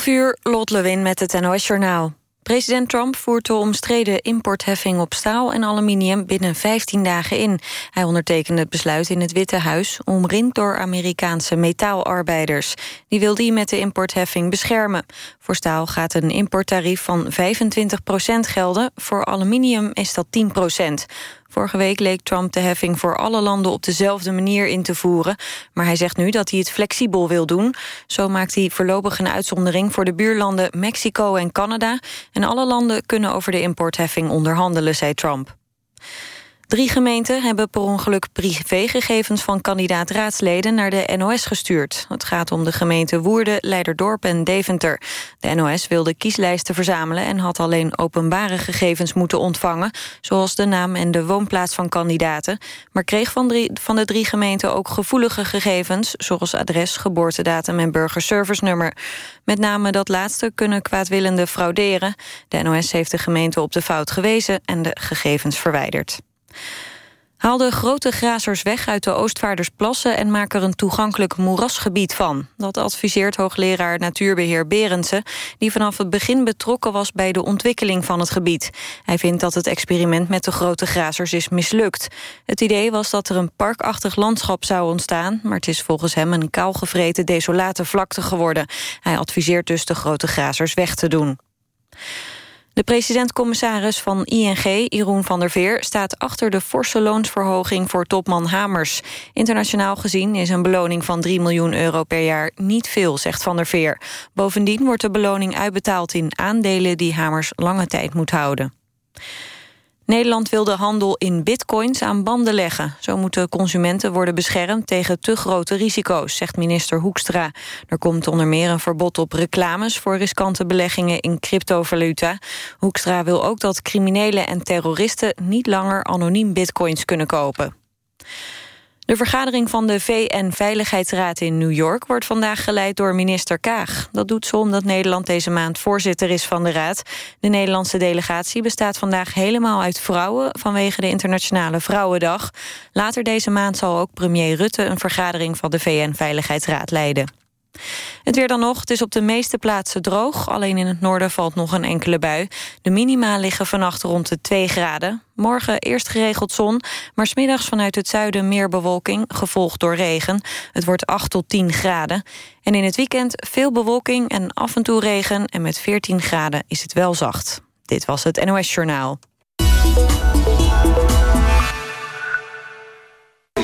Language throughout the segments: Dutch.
11 uur, Lot Lewin met het NOS Journaal. President Trump voert de omstreden importheffing op staal en aluminium binnen 15 dagen in. Hij ondertekende het besluit in het Witte Huis, omringd door Amerikaanse metaalarbeiders. Die wil die met de importheffing beschermen. Voor staal gaat een importtarief van 25% gelden, voor aluminium is dat 10 Vorige week leek Trump de heffing voor alle landen op dezelfde manier in te voeren. Maar hij zegt nu dat hij het flexibel wil doen. Zo maakt hij voorlopig een uitzondering voor de buurlanden Mexico en Canada. En alle landen kunnen over de importheffing onderhandelen, zei Trump. Drie gemeenten hebben per ongeluk privégegevens van kandidaat-raadsleden naar de NOS gestuurd. Het gaat om de gemeenten Woerden, Leiderdorp en Deventer. De NOS wilde kieslijsten verzamelen en had alleen openbare gegevens moeten ontvangen, zoals de naam en de woonplaats van kandidaten, maar kreeg van, drie, van de drie gemeenten ook gevoelige gegevens, zoals adres, geboortedatum en burgerservice-nummer. Met name dat laatste kunnen kwaadwillenden frauderen. De NOS heeft de gemeente op de fout gewezen en de gegevens verwijderd. Haal de grote grazers weg uit de Oostvaardersplassen... en maak er een toegankelijk moerasgebied van. Dat adviseert hoogleraar natuurbeheer Berendsen... die vanaf het begin betrokken was bij de ontwikkeling van het gebied. Hij vindt dat het experiment met de grote grazers is mislukt. Het idee was dat er een parkachtig landschap zou ontstaan... maar het is volgens hem een kaalgevreten desolate vlakte geworden. Hij adviseert dus de grote grazers weg te doen. De president-commissaris van ING, Jeroen van der Veer... staat achter de forse loonsverhoging voor topman Hamers. Internationaal gezien is een beloning van 3 miljoen euro per jaar niet veel, zegt van der Veer. Bovendien wordt de beloning uitbetaald in aandelen die Hamers lange tijd moet houden. Nederland wil de handel in bitcoins aan banden leggen. Zo moeten consumenten worden beschermd tegen te grote risico's, zegt minister Hoekstra. Er komt onder meer een verbod op reclames voor riskante beleggingen in cryptovaluta. Hoekstra wil ook dat criminelen en terroristen niet langer anoniem bitcoins kunnen kopen. De vergadering van de VN-veiligheidsraad in New York... wordt vandaag geleid door minister Kaag. Dat doet ze omdat Nederland deze maand voorzitter is van de raad. De Nederlandse delegatie bestaat vandaag helemaal uit vrouwen... vanwege de Internationale Vrouwendag. Later deze maand zal ook premier Rutte... een vergadering van de VN-veiligheidsraad leiden. Het weer dan nog. Het is op de meeste plaatsen droog. Alleen in het noorden valt nog een enkele bui. De minima liggen vannacht rond de 2 graden. Morgen eerst geregeld zon, maar smiddags vanuit het zuiden meer bewolking, gevolgd door regen. Het wordt 8 tot 10 graden. En in het weekend veel bewolking en af en toe regen. En met 14 graden is het wel zacht. Dit was het NOS Journaal.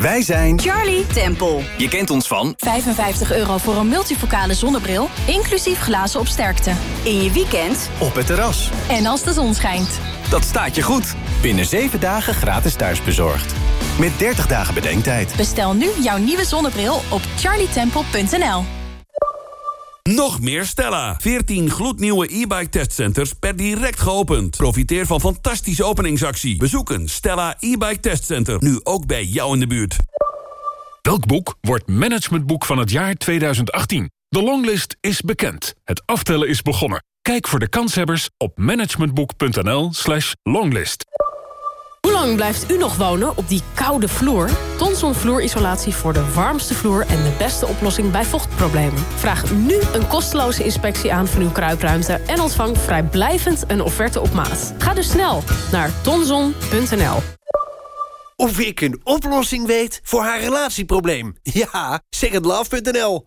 Wij zijn Charlie Temple. Je kent ons van 55 euro voor een multifocale zonnebril, inclusief glazen op sterkte. In je weekend op het terras. En als de zon schijnt. Dat staat je goed. Binnen 7 dagen gratis thuisbezorgd. Met 30 dagen bedenktijd. Bestel nu jouw nieuwe zonnebril op charlietemple.nl. Nog meer Stella. 14 gloednieuwe e-bike testcenters per direct geopend. Profiteer van fantastische openingsactie. Bezoek een Stella e-bike testcenter. Nu ook bij jou in de buurt. Welk boek wordt managementboek van het jaar 2018? De longlist is bekend. Het aftellen is begonnen. Kijk voor de kanshebbers op managementboek.nl slash longlist. Lang blijft u nog wonen op die koude vloer? Tonson vloerisolatie voor de warmste vloer en de beste oplossing bij vochtproblemen. Vraag nu een kosteloze inspectie aan van uw kruipruimte... en ontvang vrijblijvend een offerte op maat. Ga dus snel naar tonson.nl. Of ik een oplossing weet voor haar relatieprobleem? Ja, secondlove.nl.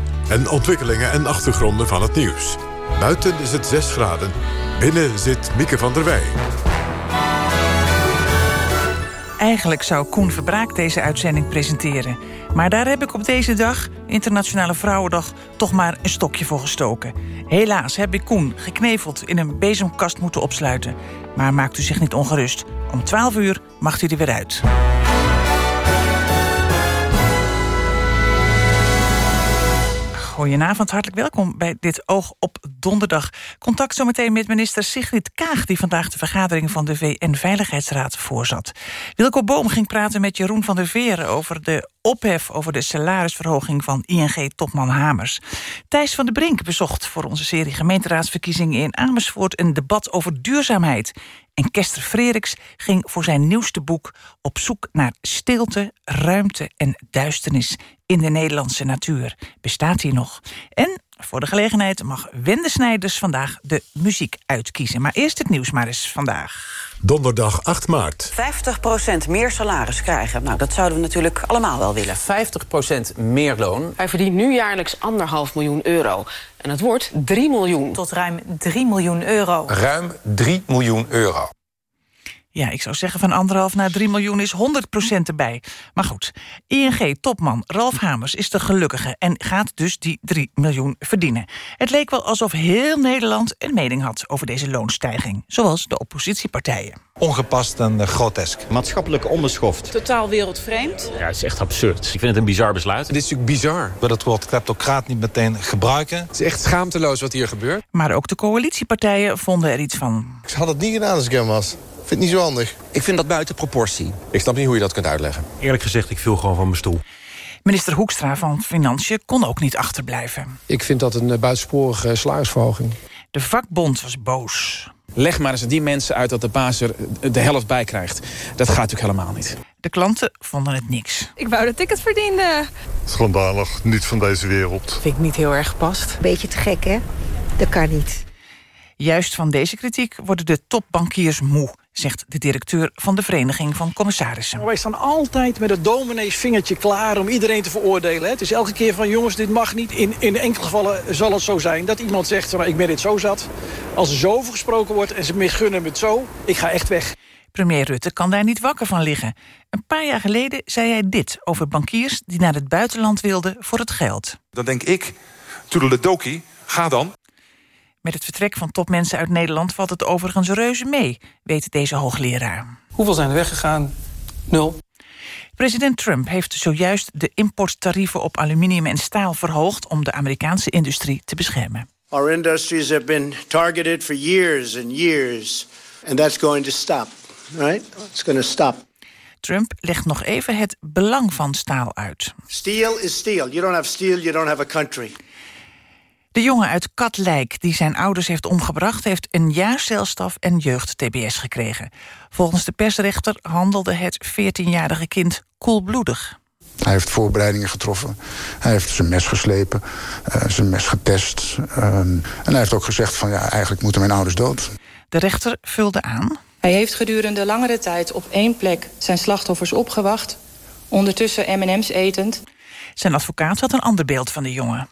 en ontwikkelingen en achtergronden van het nieuws. Buiten is het 6 graden. Binnen zit Mieke van der Wij. Eigenlijk zou Koen Verbraak deze uitzending presenteren. Maar daar heb ik op deze dag, Internationale Vrouwendag... toch maar een stokje voor gestoken. Helaas heb ik Koen gekneveld in een bezemkast moeten opsluiten. Maar maakt u zich niet ongerust. Om 12 uur mag u er weer uit. Goedenavond, hartelijk welkom bij dit Oog op Donderdag. Contact zometeen met minister Sigrid Kaag... die vandaag de vergadering van de VN-veiligheidsraad voorzat. Wilco Boom ging praten met Jeroen van der Veren... over de ophef over de salarisverhoging van ING-topman Hamers. Thijs van der Brink bezocht voor onze serie gemeenteraadsverkiezingen in Amersfoort... een debat over duurzaamheid. En Kester Freriks ging voor zijn nieuwste boek op zoek naar stilte, ruimte en duisternis in de Nederlandse natuur. Bestaat hij nog? En voor de gelegenheid mag Wende Snijders vandaag de muziek uitkiezen. Maar eerst het nieuws maar eens vandaag. Donderdag 8 maart. 50% meer salaris krijgen. Nou, dat zouden we natuurlijk allemaal wel willen. 50% meer loon. Hij verdient nu jaarlijks anderhalf miljoen euro. En het wordt 3 miljoen. Tot ruim 3 miljoen euro. Ruim 3 miljoen euro. Ja, ik zou zeggen van anderhalf naar 3 miljoen is 100% erbij. Maar goed, ING-topman Ralf Hamers is de gelukkige... en gaat dus die 3 miljoen verdienen. Het leek wel alsof heel Nederland een mening had over deze loonstijging. Zoals de oppositiepartijen. Ongepast en grotesk. Maatschappelijk onbeschoft. Totaal wereldvreemd. Ja, het is echt absurd. Ik vind het een bizar besluit. Dit is natuurlijk bizar. We dat woord kleptocraat niet meteen gebruiken. Het is echt schaamteloos wat hier gebeurt. Maar ook de coalitiepartijen vonden er iets van. Ik had het niet gedaan als ik hem was vind het niet zo handig. Ik vind dat buiten proportie. Ik snap niet hoe je dat kunt uitleggen. Eerlijk gezegd, ik viel gewoon van mijn stoel. Minister Hoekstra van Financiën kon ook niet achterblijven. Ik vind dat een buitensporige salarisverhoging. De vakbond was boos. Leg maar eens die mensen uit dat de baas er de helft bij krijgt. Dat gaat natuurlijk helemaal niet. De klanten vonden het niks. Ik wou dat ik het verdiende. Schandalig, niet van deze wereld. Vind ik niet heel erg gepast. Beetje te gek, hè? Dat kan niet. Juist van deze kritiek worden de topbankiers moe zegt de directeur van de Vereniging van Commissarissen. Wij staan altijd met het domineesvingertje klaar om iedereen te veroordelen. Het is elke keer van jongens, dit mag niet. In, in enkele gevallen zal het zo zijn dat iemand zegt... ik ben dit zo zat. Als er zo over gesproken wordt en ze misgunnen het zo... ik ga echt weg. Premier Rutte kan daar niet wakker van liggen. Een paar jaar geleden zei hij dit over bankiers... die naar het buitenland wilden voor het geld. Dan denk ik, toedeledokie, ga dan. Met het vertrek van topmensen uit Nederland valt het overigens reuze mee, weet deze hoogleraar. Hoeveel zijn er weggegaan? Nul. President Trump heeft zojuist de importtarieven op aluminium en staal verhoogd om de Amerikaanse industrie te beschermen. Our industries have been targeted for years and years and that's going to stop. Right? It's going to stop. Trump legt nog even het belang van staal uit. Steel is steel. You don't have steel, you don't have a country. De jongen uit Katlijk, die zijn ouders heeft omgebracht... heeft een jaar celstaf en jeugd-TBS gekregen. Volgens de persrechter handelde het 14-jarige kind koelbloedig. Hij heeft voorbereidingen getroffen. Hij heeft zijn mes geslepen, uh, zijn mes getest. Uh, en hij heeft ook gezegd van ja, eigenlijk moeten mijn ouders dood. De rechter vulde aan. Hij heeft gedurende langere tijd op één plek zijn slachtoffers opgewacht... ondertussen M&M's etend... Zijn advocaat had een ander beeld van de jongen.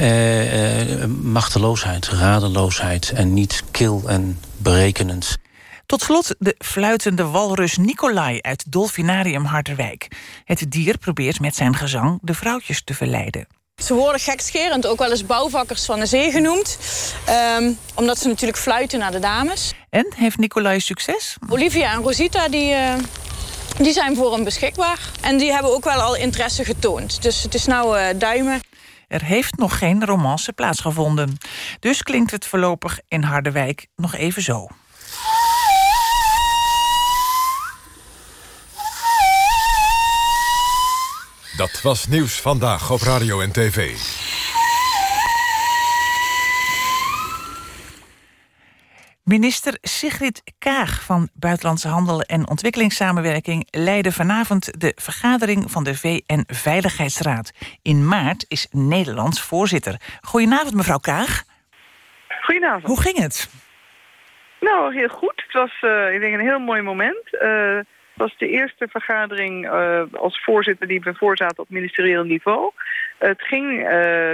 Uh, uh, machteloosheid, radeloosheid en niet kil en berekenend. Tot slot de fluitende walrus Nicolai uit Dolfinarium Harderwijk. Het dier probeert met zijn gezang de vrouwtjes te verleiden. Ze worden gekscherend ook wel eens bouwvakkers van de zee genoemd. Um, omdat ze natuurlijk fluiten naar de dames. En, heeft Nicolai succes? Olivia en Rosita die, uh, die zijn voor hem beschikbaar. En die hebben ook wel al interesse getoond. Dus het is nou uh, duimen. Er heeft nog geen romance plaatsgevonden. Dus klinkt het voorlopig in Harderwijk nog even zo. Dat was nieuws vandaag op radio en tv. Minister Sigrid Kaag van Buitenlandse Handel en Ontwikkelingssamenwerking leidde vanavond de vergadering van de VN-veiligheidsraad. In maart is Nederlands voorzitter. Goedenavond, mevrouw Kaag. Goedenavond. Hoe ging het? Nou, heel goed. Het was, uh, ik denk, een heel mooi moment. Uh, Het was de eerste vergadering uh, als voorzitter die we voorzaten op ministerieel niveau. Het ging uh,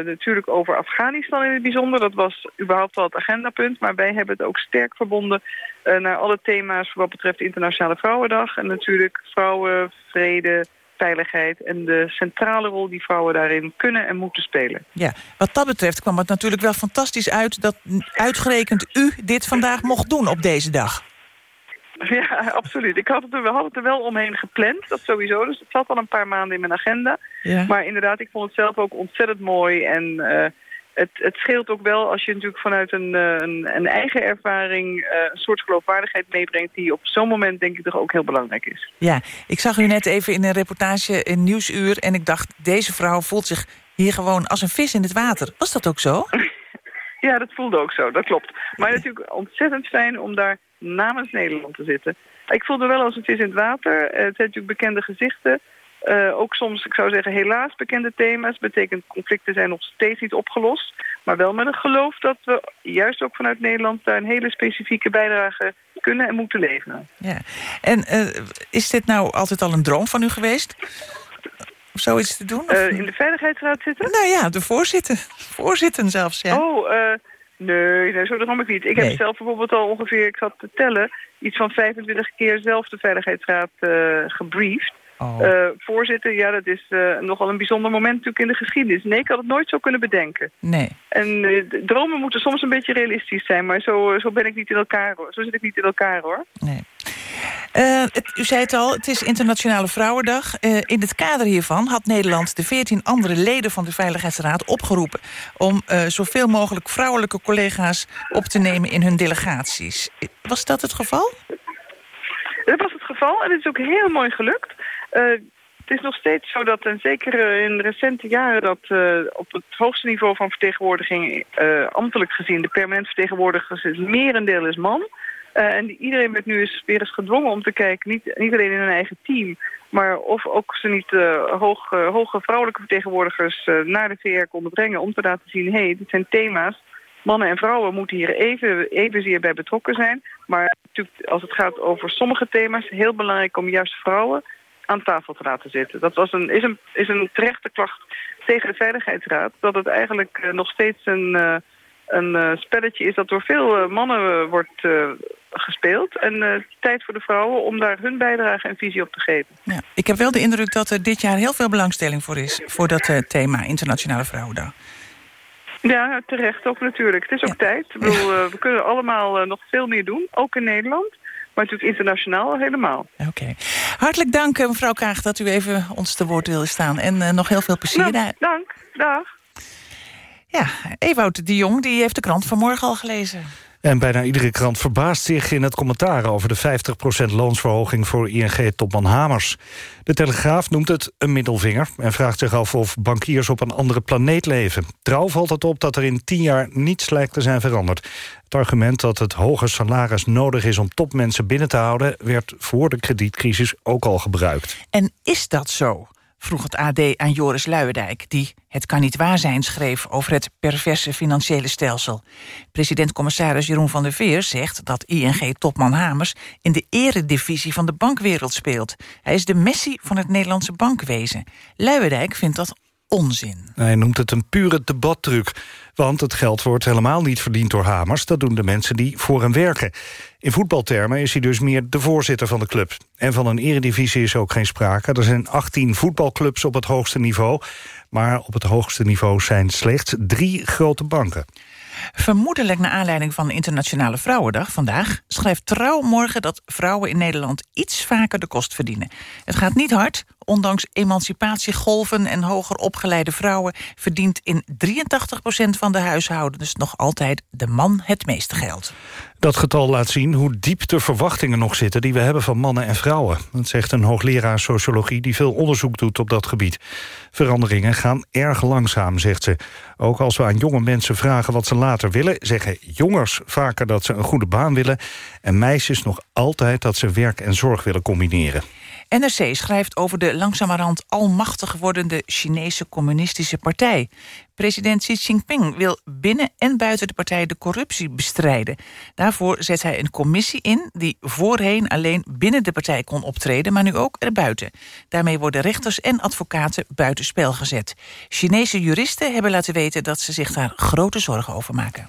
natuurlijk over Afghanistan in het bijzonder. Dat was überhaupt wel het agendapunt. Maar wij hebben het ook sterk verbonden uh, naar alle thema's wat betreft Internationale Vrouwendag. En natuurlijk vrouwen, vrede, veiligheid en de centrale rol die vrouwen daarin kunnen en moeten spelen. Ja, wat dat betreft kwam het natuurlijk wel fantastisch uit dat uitgerekend u dit vandaag mocht doen op deze dag. Ja, absoluut. Ik had het er, we hadden het er wel omheen gepland, dat sowieso. Dus het zat al een paar maanden in mijn agenda. Ja. Maar inderdaad, ik vond het zelf ook ontzettend mooi. En uh, het, het scheelt ook wel als je natuurlijk vanuit een, uh, een, een, eigen ervaring... Uh, een soort geloofwaardigheid meebrengt... die op zo'n moment denk ik toch ook heel belangrijk is. Ja, ik zag u net even in een reportage in Nieuwsuur... en ik dacht, deze vrouw voelt zich hier gewoon als een vis in het water. Was dat ook zo? ja, dat voelde ook zo, dat klopt. Maar natuurlijk ontzettend fijn om daar namens Nederland te zitten. Ik voelde wel als het is in het water. Uh, het zijn natuurlijk bekende gezichten. Uh, ook soms, ik zou zeggen, helaas bekende thema's. Betekent conflicten zijn nog steeds niet opgelost. Maar wel met een geloof dat we juist ook vanuit Nederland... daar een hele specifieke bijdrage kunnen en moeten leveren. Ja. En uh, is dit nou altijd al een droom van u geweest? Of zoiets te doen? Uh, in de Veiligheidsraad zitten? Nou ja, de voorzitter. Voorzitter zelfs, ja. Oh, Nee, nee, zo droom ik niet. Ik nee. heb zelf bijvoorbeeld al ongeveer, ik zat te tellen... iets van 25 keer zelf de Veiligheidsraad uh, gebriefd. Oh. Uh, voorzitter, ja, dat is uh, nogal een bijzonder moment natuurlijk in de geschiedenis. Nee, ik had het nooit zo kunnen bedenken. Nee. En dromen moeten soms een beetje realistisch zijn, maar zo, zo ben ik niet in elkaar, hoor. Zo zit ik niet in elkaar, hoor. Nee. Het, u zei het al, het is Internationale Vrouwendag. In het kader hiervan had Nederland de 14 andere leden van de Veiligheidsraad opgeroepen... om zoveel mogelijk vrouwelijke collega's op te nemen in hun delegaties. Was dat het geval? Dat was het geval en het is ook heel mooi gelukt. Het is nog steeds zo dat, en zeker in de recente jaren... dat op het hoogste niveau van vertegenwoordiging... ambtelijk gezien de permanent vertegenwoordigers het merendeel is man... Uh, en iedereen werd nu eens weer eens gedwongen om te kijken, niet, niet alleen in hun eigen team, maar of ook ze niet hoge vrouwelijke vertegenwoordigers naar de VR konden brengen om te laten zien, hé, hey, dit zijn thema's. Mannen en vrouwen moeten hier even, evenzeer bij betrokken zijn. Maar natuurlijk, als het gaat over sommige thema's, heel belangrijk om juist vrouwen aan tafel te laten zitten. Dat was een, is, een, is een terechte klacht tegen de Veiligheidsraad, dat het eigenlijk nog steeds een een uh, spelletje is dat door veel mannen wordt gespeeld. En tijd voor de vrouwen om daar hun bijdrage en visie op te geven. Ja, ik heb wel de indruk dat er dit jaar heel veel belangstelling voor is... voor dat thema Internationale Vrouwendag. Ja, terecht ook natuurlijk. Het is ook ja. tijd. Ik bedoel, we kunnen allemaal nog veel meer doen, ook in Nederland. Maar natuurlijk internationaal helemaal. Oké. Okay. Hartelijk dank, mevrouw Kaag, dat u even ons te woord wilde staan. En nog heel veel plezier nou, daar. Dank, dag. Ja, Ewout de Jong die heeft de krant vanmorgen al gelezen. En bijna iedere krant verbaast zich in het commentaar... over de 50% loonsverhoging voor ING-topman Hamers. De Telegraaf noemt het een middelvinger... en vraagt zich af of bankiers op een andere planeet leven. Trouw valt het op dat er in tien jaar niets lijkt te zijn veranderd. Het argument dat het hoge salaris nodig is om topmensen binnen te houden... werd voor de kredietcrisis ook al gebruikt. En is dat zo? Vroeg het AD aan Joris Luijendijk... die Het kan niet waar zijn schreef over het perverse financiële stelsel. President-commissaris Jeroen van der Veer zegt dat ING-topman Hamers... in de eredivisie van de bankwereld speelt. Hij is de Messi van het Nederlandse bankwezen. Luijendijk vindt dat onzin. Hij noemt het een pure debattruc. Want het geld wordt helemaal niet verdiend door Hamers. Dat doen de mensen die voor hem werken. In voetbaltermen is hij dus meer de voorzitter van de club. En van een eredivisie is ook geen sprake. Er zijn 18 voetbalclubs op het hoogste niveau. Maar op het hoogste niveau zijn slechts drie grote banken. Vermoedelijk naar aanleiding van de Internationale Vrouwendag vandaag... schrijft Trouw morgen dat vrouwen in Nederland iets vaker de kost verdienen. Het gaat niet hard. Ondanks emancipatiegolven en hoger opgeleide vrouwen... verdient in 83% van de huishoudens nog altijd de man het meeste geld. Dat getal laat zien hoe diep de verwachtingen nog zitten... die we hebben van mannen en vrouwen. Dat zegt een hoogleraar sociologie die veel onderzoek doet op dat gebied. Veranderingen gaan erg langzaam, zegt ze. Ook als we aan jonge mensen vragen wat ze later willen... zeggen jongers vaker dat ze een goede baan willen... en meisjes nog altijd dat ze werk en zorg willen combineren. NRC schrijft over de langzamerhand almachtig wordende Chinese communistische partij. President Xi Jinping wil binnen en buiten de partij de corruptie bestrijden. Daarvoor zet hij een commissie in die voorheen alleen binnen de partij kon optreden, maar nu ook erbuiten. Daarmee worden rechters en advocaten buitenspel gezet. Chinese juristen hebben laten weten dat ze zich daar grote zorgen over maken.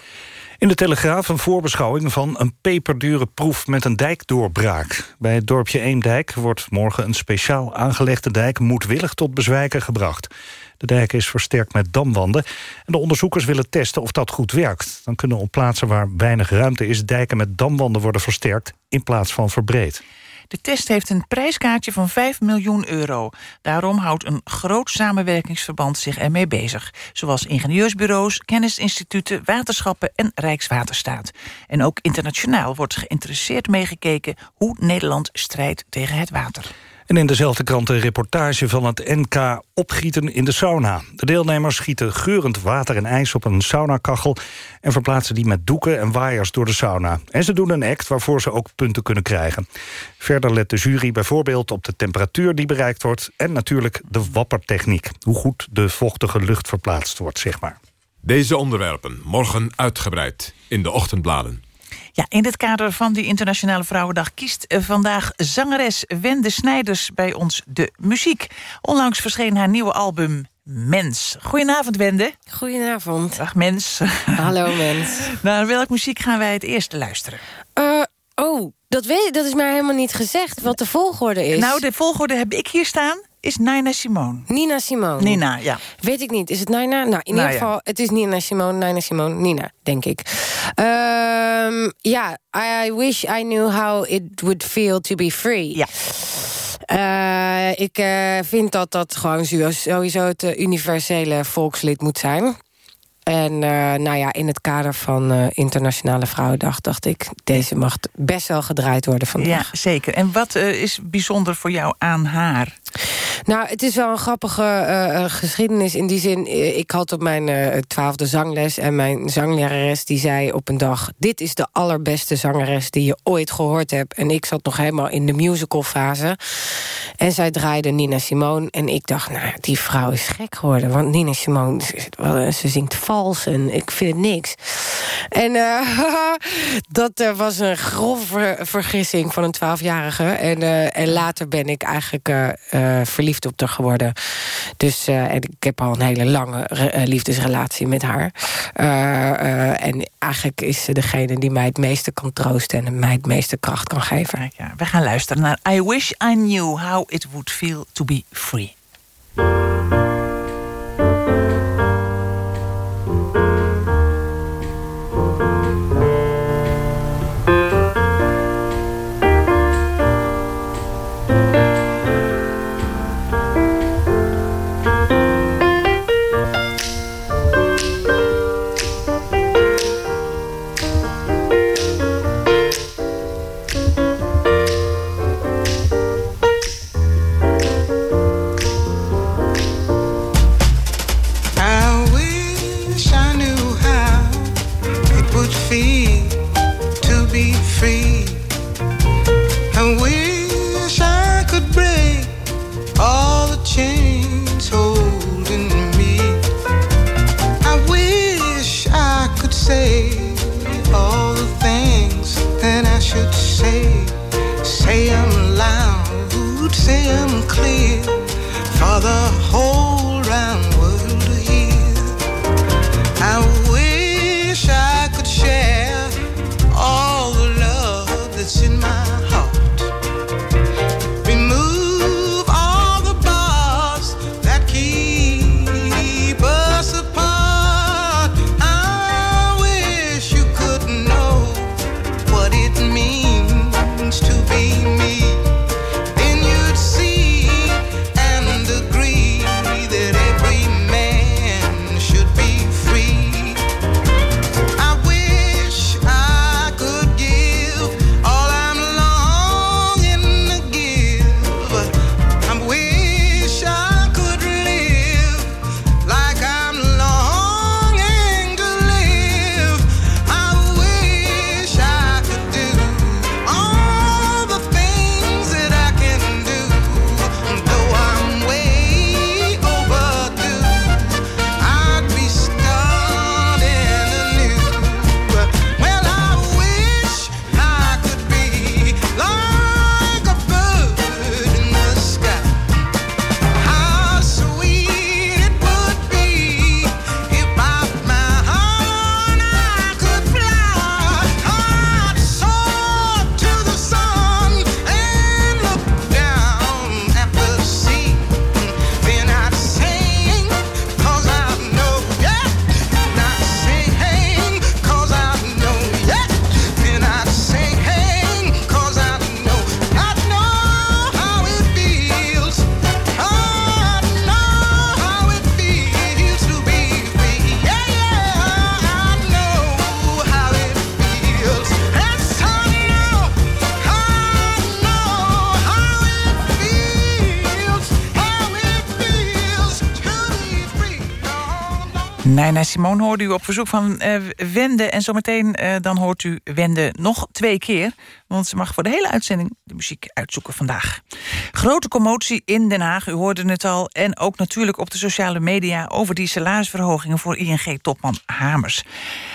In de Telegraaf een voorbeschouwing van een peperdure proef met een dijkdoorbraak. Bij het dorpje Eemdijk wordt morgen een speciaal aangelegde dijk moedwillig tot bezwijken gebracht. De dijk is versterkt met damwanden en de onderzoekers willen testen of dat goed werkt. Dan kunnen op plaatsen waar weinig ruimte is dijken met damwanden worden versterkt in plaats van verbreed. De test heeft een prijskaartje van 5 miljoen euro. Daarom houdt een groot samenwerkingsverband zich ermee bezig. Zoals ingenieursbureaus, kennisinstituten, waterschappen en Rijkswaterstaat. En ook internationaal wordt geïnteresseerd meegekeken... hoe Nederland strijdt tegen het water. En in dezelfde krant een reportage van het NK Opgieten in de sauna. De deelnemers schieten geurend water en ijs op een saunakachel... en verplaatsen die met doeken en waaiers door de sauna. En ze doen een act waarvoor ze ook punten kunnen krijgen. Verder let de jury bijvoorbeeld op de temperatuur die bereikt wordt... en natuurlijk de wappertechniek. Hoe goed de vochtige lucht verplaatst wordt, zeg maar. Deze onderwerpen morgen uitgebreid in de ochtendbladen. Ja, in het kader van die Internationale Vrouwendag... kiest eh, vandaag zangeres Wende Snijders bij ons de muziek. Onlangs verscheen haar nieuwe album Mens. Goedenavond, Wende. Goedenavond. Dag, Mens. Hallo, Mens. Naar welk muziek gaan wij het eerst luisteren? Uh, oh, dat, weet, dat is mij helemaal niet gezegd, wat de volgorde is. Nou, de volgorde heb ik hier staan is Nina Simone. Nina Simone. Nina, ja. Weet ik niet. Is het Nina? Nou, in Nou, ieder ja. geval, het is Nina Simone, Nina Simone, Nina, denk ik. Ehm, Ja, I wish I knew how it would feel to be free. Ja. Eh, ik eh, vind dat dat gewoon zo- sowieso het universele volkslied moet zijn. En eh, nou ja, in het kader van eh, Internationale Vrouwendag dacht ik... deze mag best wel gedraaid worden vandaag. Ja, zeker. En wat eh, is bijzonder voor jou aan haar? Nou, het is wel een grappige geschiedenis in die zin. ik had op mijn twaalfde zangles en mijn zanglerares die zei op een dag... dit is de allerbeste zangeres die je ooit gehoord hebt. En ik zat nog helemaal in de musicalfase. En zij draaide Nina Simone. En ik dacht, nou, die vrouw is gek geworden. Want Nina Simone, ze- ze zingt en ik vind niks. En eh, dat eh, was een grove vergissing van een twaalfjarige. En, eh, en later ben ik eigenlijk verliefd op haar geworden. Dus en ik heb al een hele lange re- liefdesrelatie met haar. En eigenlijk is ze degene die mij het meeste kan troosten... en mij het meeste kracht kan geven. Ja, we gaan luisteren naar I Wish I Knew How It Would Feel To Be Free. would him clear for the whole Nina Simone hoorde u op verzoek van uh, Wende. En zometeen uh, dan hoort u Wende nog twee keer. Want ze mag voor de hele uitzending de muziek uitzoeken vandaag. Grote commotie in Den Haag, u hoorde het al. En ook natuurlijk op de sociale media over die salarisverhogingen voor ING-topman Hamers.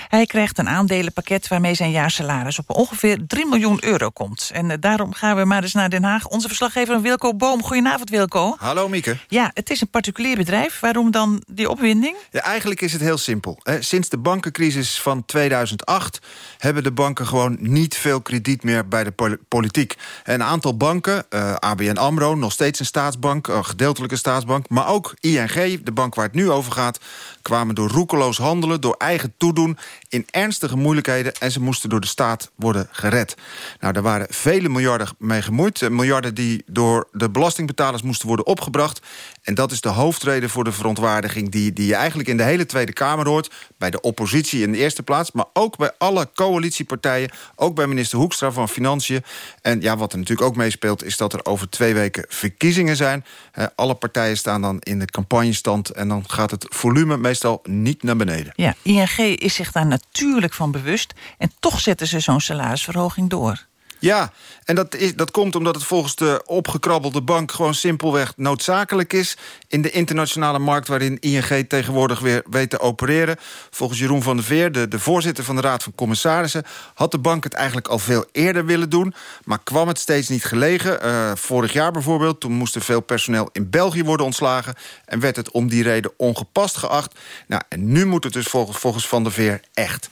Hij krijgt een aandelenpakket waarmee zijn jaarsalaris op ongeveer 3 miljoen euro komt. En uh, daarom gaan we maar eens naar Den Haag. Onze verslaggever Wilco Boom. Goedenavond Wilco. Hallo Mieke. Ja, het is een particulier bedrijf. Waarom dan die opwinding? Ja, eigenlijk is het heel simpel. Sinds de bankencrisis van 2008 hebben de banken gewoon niet veel krediet meer bij de politiek. Een aantal banken, uh, ABN AMRO, nog steeds een staatsbank, een gedeeltelijke staatsbank... maar ook ING, de bank waar het nu over gaat... kwamen door roekeloos handelen, door eigen toedoen... in ernstige moeilijkheden en ze moesten door de staat worden gered. Nou, daar waren vele miljarden mee gemoeid. Miljarden die door de belastingbetalers moesten worden opgebracht. En dat is de hoofdreden voor de verontwaardiging... die, die je eigenlijk in de hele Tweede Kamer hoort... bij de oppositie in de eerste plaats... maar ook bij alle coalitiepartijen... ook bij minister Hoekstra van Financiën. En ja, wat er natuurlijk ook meespeelt... is dat er over twee weken verkiezingen zijn. alle partijen staan dan in de campagnestand... en dan gaat het volume meestal niet naar beneden. Ja, ING is zich daar natuurlijk van bewust... en toch zetten ze zo'n salarisverhoging door. Ja, en dat, is, dat komt omdat het volgens de opgekrabbelde bank... gewoon simpelweg noodzakelijk is in de internationale markt... waarin ING tegenwoordig weer weet te opereren. Volgens Jeroen van der Veer, de, voorzitter van de Raad van Commissarissen... had de bank het eigenlijk al veel eerder willen doen... maar kwam het steeds niet gelegen. Uh, vorig jaar bijvoorbeeld, toen moest er veel personeel in België worden ontslagen... en werd het om die reden ongepast geacht. Nou, en nu moet het dus volgens, volgens Van der Veer echt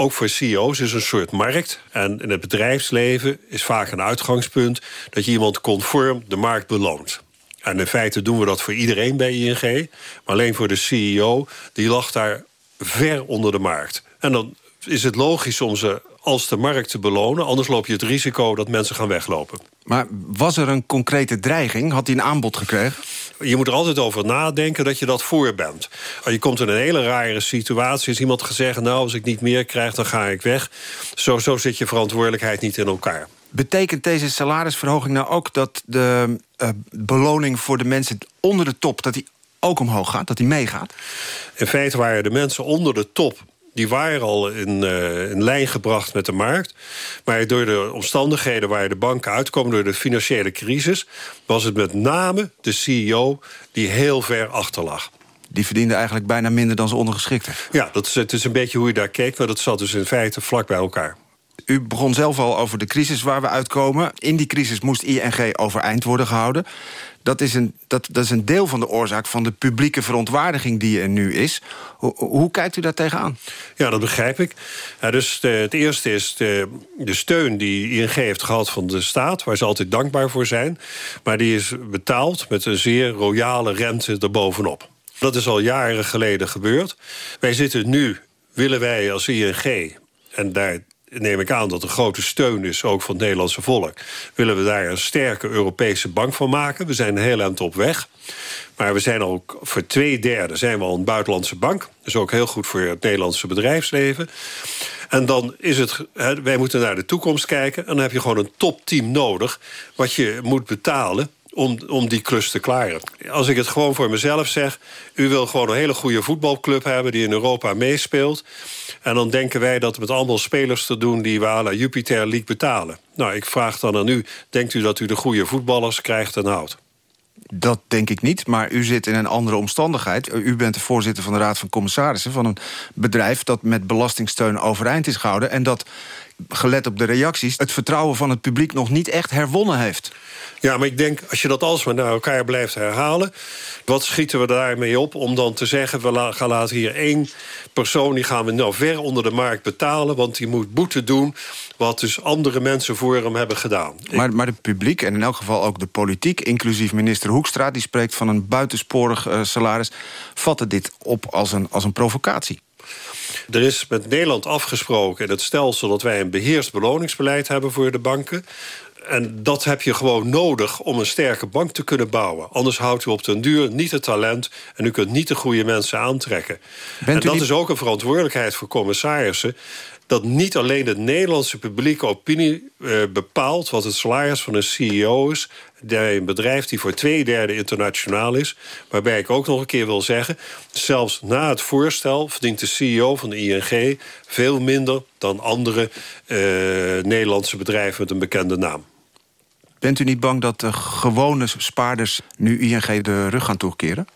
ook voor CEO's is een soort markt. En in het bedrijfsleven is vaak een uitgangspunt... dat je iemand conform de markt beloont. En in feite doen we dat voor iedereen bij ING. Maar alleen voor de CEO, die lag daar ver onder de markt. En dan is het logisch om ze als de markt te belonen. Anders loop je het risico dat mensen gaan weglopen. Maar was er een concrete dreiging? Had hij een aanbod gekregen? Je moet er altijd over nadenken dat je dat voor bent. Je komt in een hele rare situatie. Is iemand gezegd, nou, als ik niet meer krijg, dan ga ik weg. Zo, zo zit je verantwoordelijkheid niet in elkaar. Betekent deze salarisverhoging nou ook dat de uh, beloning voor de mensen onder de top... dat die ook omhoog gaat, dat die meegaat? In feite waren de mensen onder de top die waren al in, uh, in lijn gebracht met de markt. Maar door de omstandigheden waar de banken uitkomen... door de financiële crisis... was het met name de CEO die heel ver achter lag. Die verdiende eigenlijk bijna minder dan zijn ondergeschikte. Ja, dat is, het is een beetje hoe je daar keek... maar dat zat dus in feite vlak bij elkaar. U begon zelf al over de crisis waar we uitkomen. In die crisis moest ING overeind worden gehouden. Dat is, een, dat, dat is een deel van de oorzaak van de publieke verontwaardiging die er nu is. Hoe, kijkt u daar tegenaan? Ja, dat begrijp ik. Ja, dus de, het eerste is de, de steun die ING heeft gehad van de staat... waar ze altijd dankbaar voor zijn. Maar die is betaald met een zeer royale rente erbovenop. Dat is al jaren geleden gebeurd. Wij zitten nu, willen wij als ING... en daar neem ik aan dat er grote steun is, ook van het Nederlandse volk... willen we daar een sterke Europese bank van maken. We zijn een heel eind op weg. Maar we zijn ook voor twee derde zijn we al een buitenlandse bank. Is ook heel goed voor het Nederlandse bedrijfsleven. En dan is het, wij moeten naar de toekomst kijken... en dan heb je gewoon een topteam nodig... wat je moet betalen om, om die klus te klaren. Als ik het gewoon voor mezelf zeg... u wil gewoon een hele goede voetbalclub hebben... die in Europa meespeelt. En dan denken wij dat met allemaal spelers te doen... die we à Jupiter League betalen. Nou, ik vraag dan aan u... denkt u dat u de goede voetballers krijgt en houdt? Dat denk ik niet, maar u zit in een andere omstandigheid. U bent de voorzitter van de Raad van Commissarissen... van een bedrijf dat met belastingsteun overeind is gehouden... en dat, gelet op de reacties... het vertrouwen van het publiek nog niet echt herwonnen heeft. Ja, maar ik denk, als je dat alsmaar naar elkaar blijft herhalen... wat schieten we daarmee op om dan te zeggen... we gaan laten hier één persoon, die gaan we nou ver onder de markt betalen... want die moet boete doen wat dus andere mensen voor hem hebben gedaan. Maar, maar het publiek, en in elk geval ook de politiek... inclusief minister Hoekstra, die spreekt van een buitensporig uh, salaris... vatten dit op als een, als een provocatie. Er is met Nederland afgesproken in het stelsel... dat wij een beheerst beloningsbeleid hebben voor de banken. En dat heb je gewoon nodig om een sterke bank te kunnen bouwen. Anders houdt u op den duur niet het talent... en u kunt niet de goede mensen aantrekken. Bent en dat is ook een verantwoordelijkheid voor commissarissen dat niet alleen de Nederlandse publieke opinie eh, bepaalt... wat het salaris van een CEO is bij een bedrijf die voor twee derde internationaal is. Waarbij ik ook nog een keer wil zeggen... zelfs na het voorstel verdient de CEO van de ING... veel minder dan andere eh, Nederlandse bedrijven met een bekende naam. Bent u niet bang dat de gewone spaarders nu ING de rug gaan toekeren?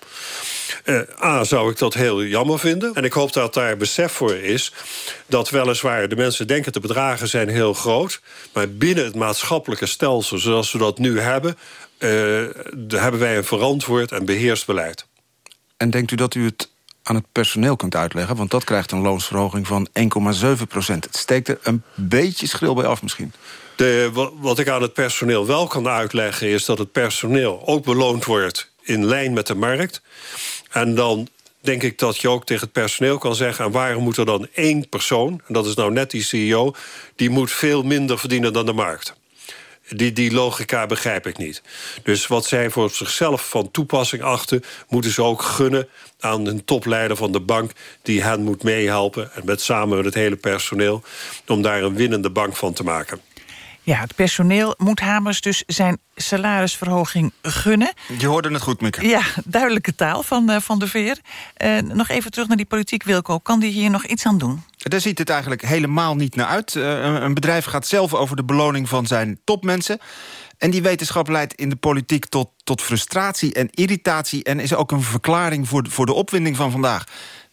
Uh, A, zou ik dat heel jammer vinden. En ik hoop dat daar besef voor is... dat weliswaar de mensen denken de bedragen zijn heel groot... maar binnen het maatschappelijke stelsel zoals we dat nu hebben... Uh, hebben wij een verantwoord en beheerst beleid. En denkt u dat u het aan het personeel kunt uitleggen? Want dat krijgt een loonsverhoging van 1,7 procent. Het steekt er een beetje schril bij af misschien. De, wat ik aan het personeel wel kan uitleggen... is dat het personeel ook beloond wordt in lijn met de markt. En dan denk ik dat je ook tegen het personeel kan zeggen... en waarom moet er dan één persoon, en dat is nou net die CEO... die moet veel minder verdienen dan de markt. Die, die logica begrijp ik niet. Dus wat zij voor zichzelf van toepassing achten... moeten ze ook gunnen aan een topleider van de bank... die hen moet meehelpen, en met samen met het hele personeel... om daar een winnende bank van te maken. Ja, het personeel moet Hamers dus zijn salarisverhoging gunnen. Je hoorde het goed, Mieke. Ja, duidelijke taal van, uh, van de Veer. Uh, nog even terug naar die politiek, Wilco. Kan die hier nog iets aan doen? Daar ziet het eigenlijk helemaal niet naar uit. Uh, een bedrijf gaat zelf over de beloning van zijn topmensen. En die wetenschap leidt in de politiek tot, tot frustratie en irritatie... en is ook een verklaring voor, voor de opwinding van vandaag.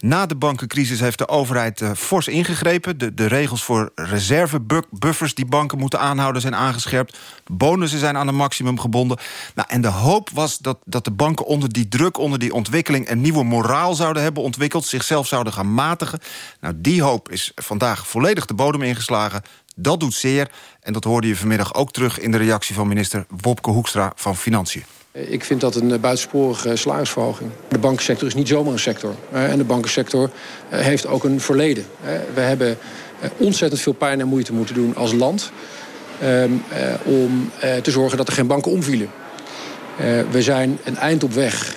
Na de bankencrisis heeft de overheid uh, fors ingegrepen. De, de regels voor reservebuffers die banken moeten aanhouden zijn aangescherpt. Bonussen zijn aan een maximum gebonden. Nou, en de hoop was dat, dat de banken onder die druk, onder die ontwikkeling... een nieuwe moraal zouden hebben ontwikkeld, zichzelf zouden gaan matigen. Nou, die hoop is vandaag volledig de bodem ingeslagen. Dat doet zeer. En dat hoorde je vanmiddag ook terug in de reactie van minister Wopke Hoekstra van Financiën. Ik vind dat een buitensporige salarisverhoging. De bankensector is niet zomaar een sector. En de bankensector heeft ook een verleden. We hebben ontzettend veel pijn en moeite moeten doen als land... om te zorgen dat er geen banken omvielen. We zijn een eind op weg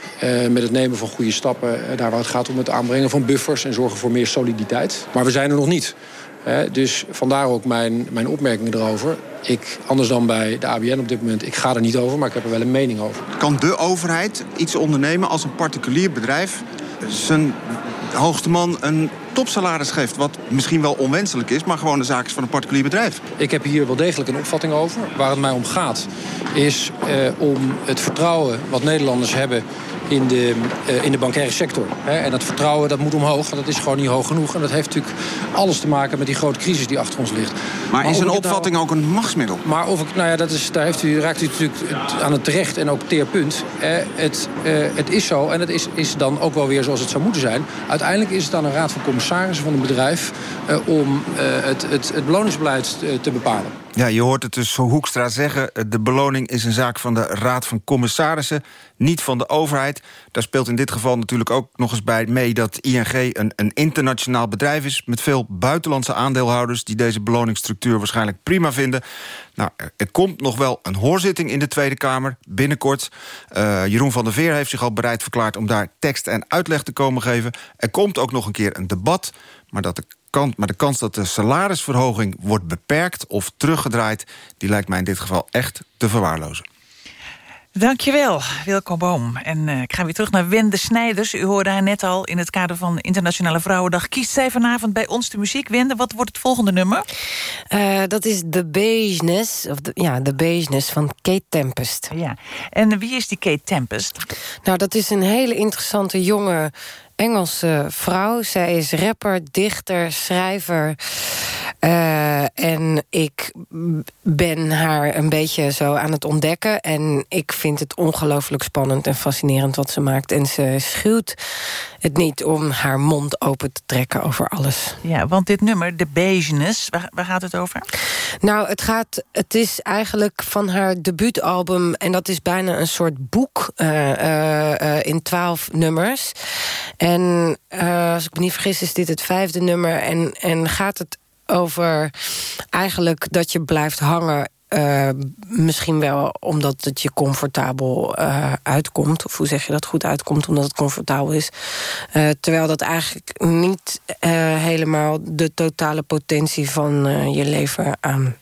met het nemen van goede stappen... daar waar het gaat om het aanbrengen van buffers... en zorgen voor meer soliditeit. Maar we zijn er nog niet. Dus vandaar ook mijn, mijn opmerkingen erover. Ik, anders dan bij de ABN op dit moment, ik ga er niet over, maar ik heb er wel een mening over. Kan de overheid iets ondernemen als een particulier bedrijf zijn hoogste man een topsalaris geeft... wat misschien wel onwenselijk is, maar gewoon de zaak is van een particulier bedrijf? Ik heb hier wel degelijk een opvatting over. Waar het mij om gaat, is eh, om het vertrouwen wat Nederlanders hebben in de, uh, in de bankaire sector. Hè. En dat vertrouwen dat moet omhoog, want dat is gewoon niet hoog genoeg. En dat heeft natuurlijk alles te maken met die grote crisis die achter ons ligt. Maar, maar is een opvatting nou, ook een machtsmiddel? Maar of ik, nou ja, dat is, daar heeft u, raakt u natuurlijk aan het terecht en ook teerpunt. Eh, het, uh, het is zo, en het is, is dan ook wel weer zoals het zou moeten zijn. Uiteindelijk is het aan een raad van commissarissen van een bedrijf... Uh, om het, het, het beloningsbeleid te bepalen. Ja, je hoort het dus Hoekstra zeggen. De beloning is een zaak van de Raad van Commissarissen, niet van de overheid. Daar speelt in dit geval natuurlijk ook nog eens bij mee... dat ING een, een internationaal bedrijf is... met veel buitenlandse aandeelhouders... die deze beloningsstructuur waarschijnlijk prima vinden. Nou, er komt nog wel een hoorzitting in de Tweede Kamer, binnenkort. Uh, Jeroen van der Veer heeft zich al bereid verklaard... om daar tekst en uitleg te komen geven. Er komt ook nog een keer een debat, maar dat de kans, maar de kans dat de salarisverhoging wordt beperkt of teruggedraaid... die lijkt mij in dit geval echt te verwaarlozen. Dankjewel, Wilco Boom. En uh, ik ga weer terug naar Wende Snijders. U hoorde haar net al in het kader van Internationale Vrouwendag. Kiest zij vanavond bij ons de muziek. Wende, wat wordt het volgende nummer? Uh, dat is The Beigeness, of de, ja, The Beigeness van Kate Tempest. Ja, en wie is die Kate Tempest? Nou, dat is een hele interessante jonge Engelse vrouw. Zij is rapper, dichter, schrijver. Uh, en ik ben haar een beetje zo aan het ontdekken. En ik vind het ongelooflijk spannend en fascinerend wat ze maakt. En ze schuwt het niet om haar mond open te trekken over alles. Ja, want dit nummer, de Beigeness, waar, waar gaat het over? Nou, het, gaat, het is eigenlijk van haar debuutalbum... en dat is bijna een soort boek uh, uh, in twaalf nummers. En als ik me niet vergis is dit het vijfde nummer... en, en gaat het over eigenlijk dat je blijft hangen eh, misschien wel omdat het je comfortabel eh, uitkomt. Of hoe zeg je dat goed uitkomt, omdat het comfortabel is. Eh, terwijl dat eigenlijk niet eh, helemaal de totale potentie van eh, je leven aan...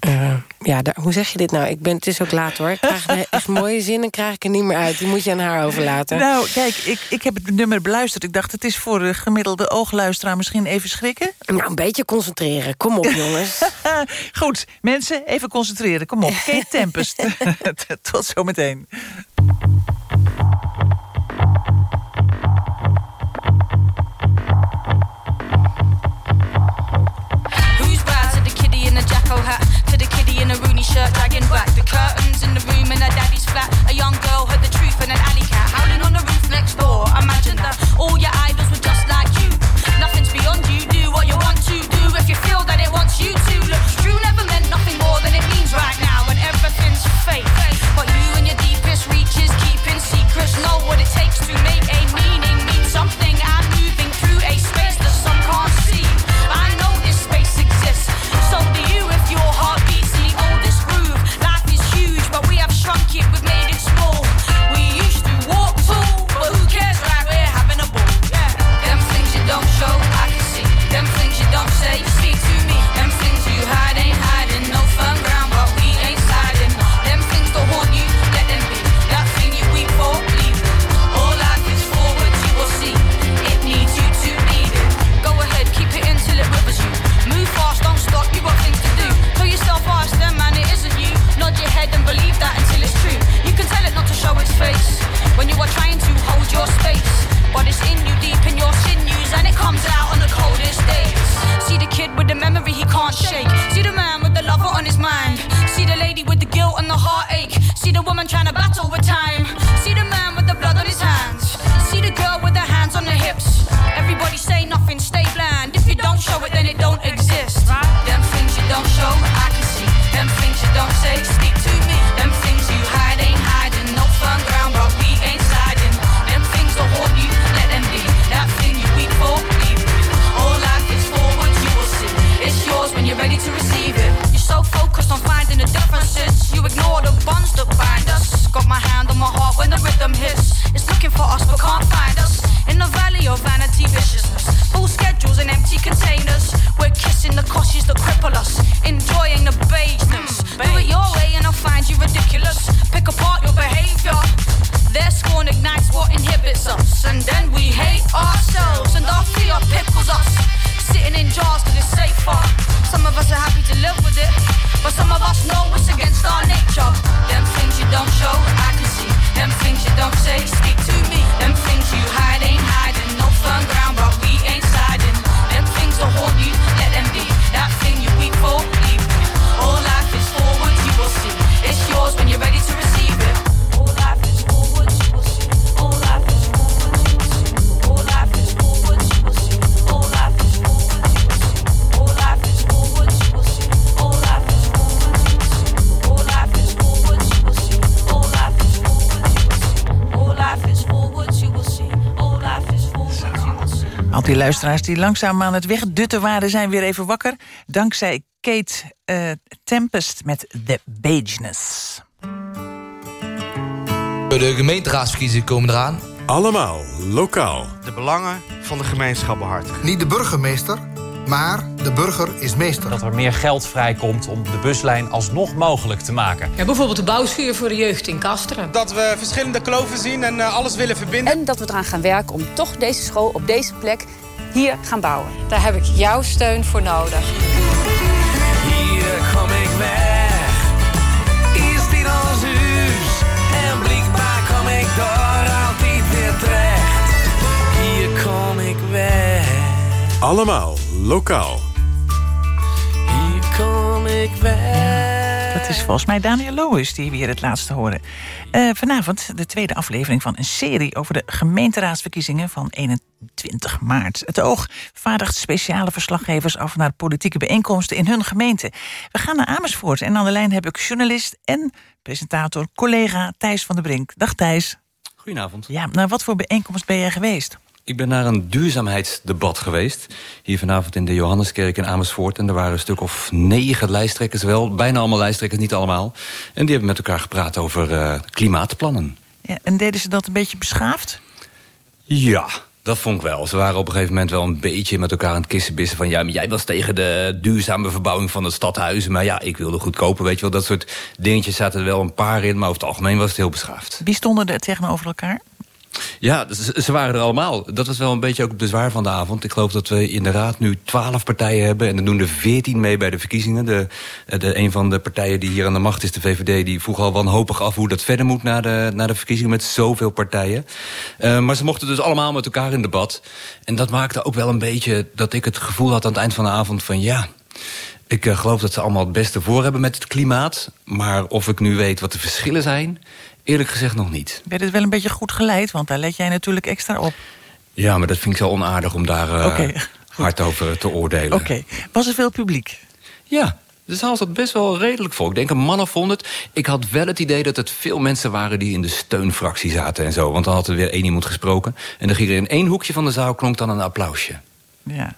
eh, ja, daar- hoe zeg je dit nou? Ik ben, het is ook laat hoor. Ik krijg echt mooie zinnen krijg ik er niet meer uit. Die moet je aan haar overlaten. Nou, kijk, ik, ik heb het nummer beluisterd. Ik dacht, het is voor de gemiddelde oogluisteraar misschien even schrikken. Nou, een beetje concentreren. Kom op, jongens. Goed, mensen, even concentreren. Kom op, Kate Tempest. Tot zometeen. Shirt, dragging back the curtains in the room in her daddy's flat. A young girl heard the truth and an alley cat howling on the roof next door. Imagine that all your idols were just like you. Nothing's beyond you. Do what you want to do if you feel that it wants you to. Look, luisteraars die langzaam aan het wegdutten waren... zijn weer even wakker. Dankzij Kate eh, Tempest met The Bageness. De gemeenteraadsverkiezingen komen eraan. Allemaal lokaal. De belangen van de gemeenschap behartigen. Niet de burgemeester, maar de burger is meester. Dat er meer geld vrijkomt om de buslijn alsnog mogelijk te maken. Ja, bijvoorbeeld de bouwschuur voor de jeugd in Kasteren. Dat we verschillende kloven zien en eh, alles willen verbinden. En dat we eraan gaan werken om toch deze school op deze plek hier gaan bouwen. Daar heb ik jouw steun voor nodig. Hier kom ik weg. Is dit ons huis? En blijkbaar kom ik door altijd weer terecht. Hier kom ik weg. Allemaal lokaal. Hier kom ik weg. Dat is volgens mij Daniel Loos die weer het laatste horen. Eh, vanavond de tweede aflevering van een serie... over de gemeenteraadsverkiezingen van 21 maart. Het Oog vaardigt speciale verslaggevers af... naar politieke bijeenkomsten in hun gemeente. We gaan naar Amersfoort en aan de lijn heb ik journalist... en presentator, collega Thijs van der Brink. Dag Thijs. Goedenavond. Ja, naar wat voor bijeenkomst ben jij geweest? Ik ben naar een duurzaamheidsdebat geweest. Hier vanavond in de Johanneskerk in Amersfoort. En er waren een stuk of negen lijsttrekkers wel. Bijna allemaal lijsttrekkers, niet allemaal. En die hebben met elkaar gepraat over uh, klimaatplannen. Ja, en deden ze dat een beetje beschaafd? Ja, dat vond ik wel. Ze waren op een gegeven moment wel een beetje met elkaar aan het kissenbissen... van ja, maar jij was tegen de duurzame verbouwing van het stadhuis... maar ja, ik wilde goedkoper, weet je wel. Dat soort dingetjes zaten er wel een paar in... maar over het algemeen was het heel beschaafd. Wie stonden er tegenover elkaar? Ja, ze waren er allemaal. Dat was wel een beetje ook het bezwaar van de avond. Ik geloof dat we in de Raad nu twaalf partijen hebben... en er doen er veertien mee bij de verkiezingen. De, de, een van de partijen die hier aan de macht is, de VVD... die vroeg al wanhopig af hoe dat verder moet... na de, na de verkiezingen met zoveel partijen. Uh, maar ze mochten dus allemaal met elkaar in debat. En dat maakte ook wel een beetje dat ik het gevoel had aan het eind van de avond... van ja, ik uh, geloof dat ze allemaal het beste voor hebben met het klimaat. Maar of ik nu weet wat de verschillen zijn... Eerlijk gezegd nog niet. Werd het wel een beetje goed geleid? Want daar let jij natuurlijk extra op. Ja, maar dat vind ik zo onaardig om daar uh, okay, hard over te oordelen. Oké. Okay. Was er veel publiek? Ja, de zaal zat best wel redelijk vol. Ik denk een man of honderd. Ik had wel het idee dat het veel mensen waren die in de steunfractie zaten en zo. Want dan had er weer één iemand gesproken. En dan ging er in één hoekje van de zaal klonk dan een applausje. Ja.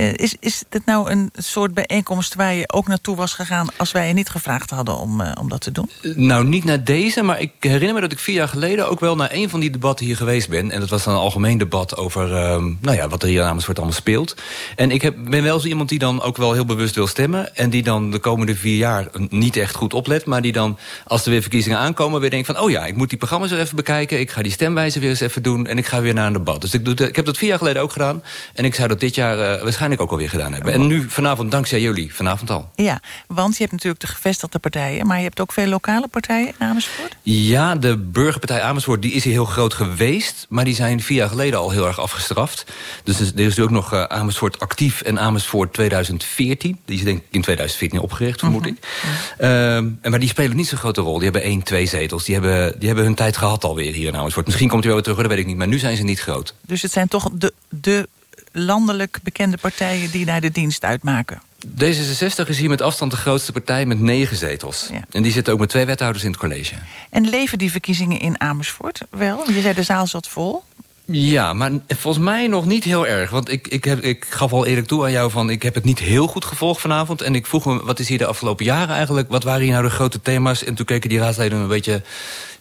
Uh, is, is dit nou een soort bijeenkomst waar je ook naartoe was gegaan... als wij je niet gevraagd hadden om, uh, om dat te doen? nou, niet naar deze, maar ik herinner me dat ik vier jaar geleden... ook wel naar een van die debatten hier geweest ben. En dat was dan een algemeen debat over uh, nou ja, wat er hier namens wordt allemaal speelt. En ik heb, ben wel zo iemand die dan ook wel heel bewust wil stemmen... en die dan de komende vier jaar niet echt goed oplet... maar die dan, als er weer verkiezingen aankomen... weer denkt van, oh ja, ik moet die programma's weer even bekijken... ik ga die stemwijze weer eens even doen en ik ga weer naar een debat. Dus ik, doe, ik heb dat vier jaar geleden ook gedaan. En ik zou dat dit jaar waarschijnlijk waarschijnlijk ook alweer gedaan hebben. En nu vanavond dankzij jullie, vanavond al. Ja, want je hebt natuurlijk de gevestigde partijen... maar je hebt ook veel lokale partijen in Amersfoort? Ja, de Burgerpartij Amersfoort die is hier heel groot geweest... maar die zijn vier jaar geleden al heel erg afgestraft. Dus er is ook nog uh, Amersfoort actief en Amersfoort 2014. Die is denk ik in 2014 opgericht, vermoed ik. Mm -hmm. uh, maar die spelen niet zo'n grote rol. Die hebben één, twee zetels. Die hebben, die hebben hun tijd gehad alweer hier in Amersfoort. Misschien komt hij wel weer terug, dat weet ik niet. Maar nu zijn ze niet groot. Dus het zijn toch de, de landelijk bekende partijen die daar de dienst uitmaken. D66 is hier met afstand de grootste partij met negen zetels. Ja. En die zitten ook met twee wethouders in het college. En leven die verkiezingen in Amersfoort wel? Je zei de zaal zat vol. Ja, maar volgens mij nog niet heel erg. Want ik, ik, heb, ik gaf al eerlijk toe aan jou van... ik heb het niet heel goed gevolgd vanavond. En ik vroeg me, wat is hier de afgelopen jaren eigenlijk? Wat waren hier nou de grote thema's? En toen keken die raadsleden een beetje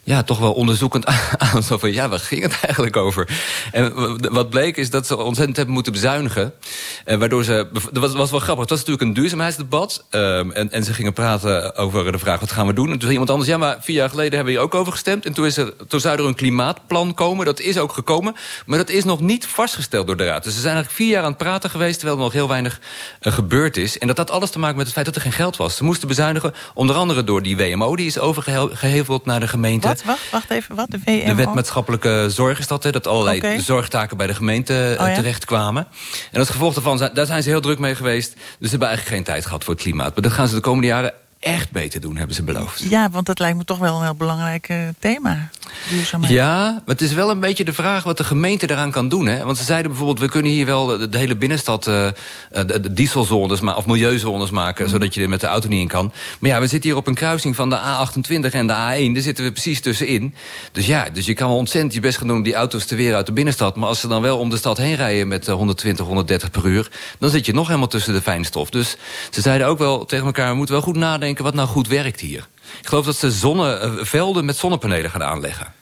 ja, toch wel onderzoekend aan. Zo van, ja, waar ging het eigenlijk over? En wat bleek is dat ze ontzettend hebben moeten bezuinigen. En waardoor ze... Dat was, was wel grappig. Het was natuurlijk een duurzaamheidsdebat. Um, en, en ze gingen praten over de vraag, wat gaan we doen? En toen zei iemand anders, ja, maar vier jaar geleden hebben we hier ook over gestemd. En toen, is er, toen zou er een klimaatplan komen. Dat is ook gekomen. Maar dat is nog niet vastgesteld door de Raad. Dus ze zijn eigenlijk vier jaar aan het praten geweest... terwijl er nog heel weinig uh, gebeurd is. En dat had alles te maken met het feit dat er geen geld was. Ze moesten bezuinigen, onder andere door die WMO... die is overgeheveld naar de gemeente. Wat? Wacht, wacht even, wat? De? De wet maatschappelijke zorg is dat, hè, dat allerlei okay. zorgtaken bij de gemeente oh, ja? terechtkwamen. En als gevolg daarvan, daar zijn ze heel druk mee geweest. Dus ze hebben eigenlijk geen tijd gehad voor het klimaat. Maar dat gaan ze de komende jaren echt beter doen, hebben ze beloofd. Ja, want dat lijkt me toch wel een heel belangrijk uh, thema. Ja, maar het is wel een beetje de vraag wat de gemeente eraan kan doen. Hè? Want ze zeiden bijvoorbeeld, we kunnen hier wel de, de hele binnenstad... Uh, de, de dieselzones of milieuzones maken, mm. zodat je er met de auto niet in kan. Maar ja, we zitten hier op een kruising van de A28 en de A1. Daar zitten we precies tussenin. Dus ja, dus je kan wel ontzettend je best gaan doen... om die auto's te weer uit de binnenstad. Maar als ze dan wel om de stad heen rijden met 120, 130 per uur... dan zit je nog helemaal tussen de fijnstof. Dus ze zeiden ook wel tegen elkaar, we moeten wel goed nadenken... wat nou goed werkt hier. Ik geloof dat ze zonnevelden met zonnepanelen gaan aanleggen.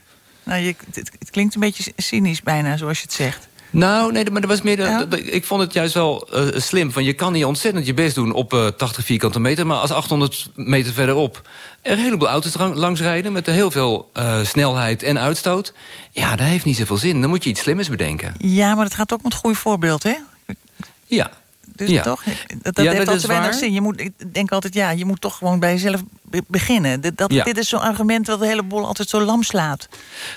Nou, je, het, het, klinkt een beetje cynisch bijna, zoals je het zegt. Nou, nee, maar dat was meer de, ja. de, ik vond het juist wel uh, slim. Van je kan hier ontzettend je best doen op uh, 80 vierkante meter... maar als 800 meter verderop er een heleboel auto's langs rijden... met heel veel uh, snelheid en uitstoot... ja, dat heeft niet zoveel zin. Dan moet je iets slimmers bedenken. Ja, maar dat gaat ook met goede voorbeeld, hè? Ja, dus ja. toch? Dat, dat ja, heeft altijd weinig zin. Je moet, ik denk altijd, ja, je moet toch gewoon bij jezelf beginnen. Dat, dat ja. Dit is zo'n argument dat de hele bol altijd zo lam slaat.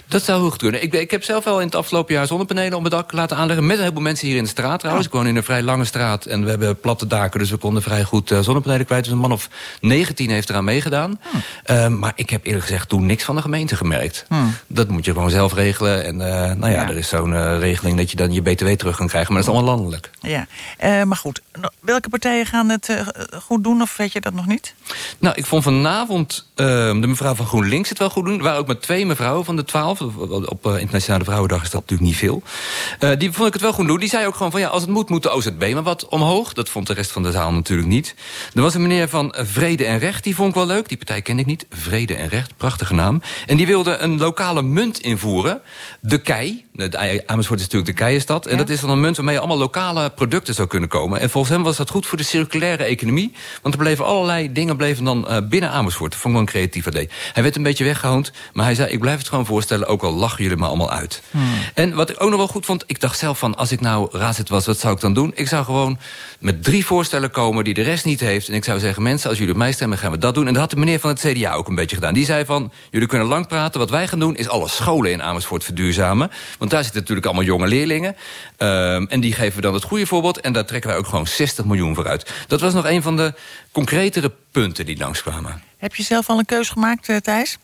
Dat zou heel goed kunnen. Ik, ik heb zelf wel in het afgelopen jaar zonnepanelen op het dak laten aanleggen... met een heleboel mensen hier in de straat trouwens. Oh. Ik woon in een vrij lange straat en we hebben platte daken... dus we konden vrij goed uh, zonnepanelen kwijt. Dus een man of 19 heeft eraan meegedaan. Oh. Uh, maar ik heb eerlijk gezegd toen niks van de gemeente gemerkt. Hmm. Dat moet je gewoon zelf regelen. En eh, nou ja, er is zo'n eh, regeling dat je dan je BTW terug kan krijgen. Maar dat is allemaal landelijk. Ja, Eh, maar goed. No- Welke partijen gaan het eh, goed doen of weet je dat nog niet? Nou, ik vond vanavond eh, de mevrouw van GroenLinks het wel goed doen. Er waren ook maar twee mevrouwen van de twaalf. Op eh, Internationale Vrouwendag is dat natuurlijk niet veel. Eh, die vond ik het wel goed doen. Die zei ook gewoon van ja, als het moet, moet de OZB maar wat omhoog. Dat vond de rest van de zaal natuurlijk niet. Er was een meneer van Vrede en Recht, die vond ik wel leuk. Die partij ken ik niet. Vrede en Recht, prachtige naam. En die wilde een lokale munt invoeren. De Kei. Amersfoort is natuurlijk de Keienstad. En dat is dan een munt waarmee allemaal lokale producten zou kunnen komen. En volgens hem was dat goed voor de circulaire economie. Want er bleven allerlei dingen bleven dan eh, binnen Amersfoort. Vond ik wel een creatief idee. Hij werd een beetje weggehoond. Maar hij zei, ik blijf het gewoon voorstellen. Ook al lachen jullie me allemaal uit. En wat ik ook nog wel goed vond, ik dacht zelf van... als ik nou raadslid was, wat zou ik dan doen? Ik zou gewoon met drie voorstellen komen die de rest niet heeft. En ik zou zeggen, mensen, als jullie op mij stemmen, gaan we dat doen. En dat had de meneer van het CDA ook een beetje gedaan. Die zei van, jullie kunnen lang praten. Wat wij gaan doen, is alle scholen in Amersfoort verduurzamen. Want daar zitten natuurlijk allemaal jonge leerlingen. Ehm, en die geven we dan het goede voorbeeld. En daar trekken wij ook gewoon 60 miljoen voor uit. Dat was nog een van de concretere punten die langskwamen. Heb je zelf al een keus gemaakt, eh, Thijs?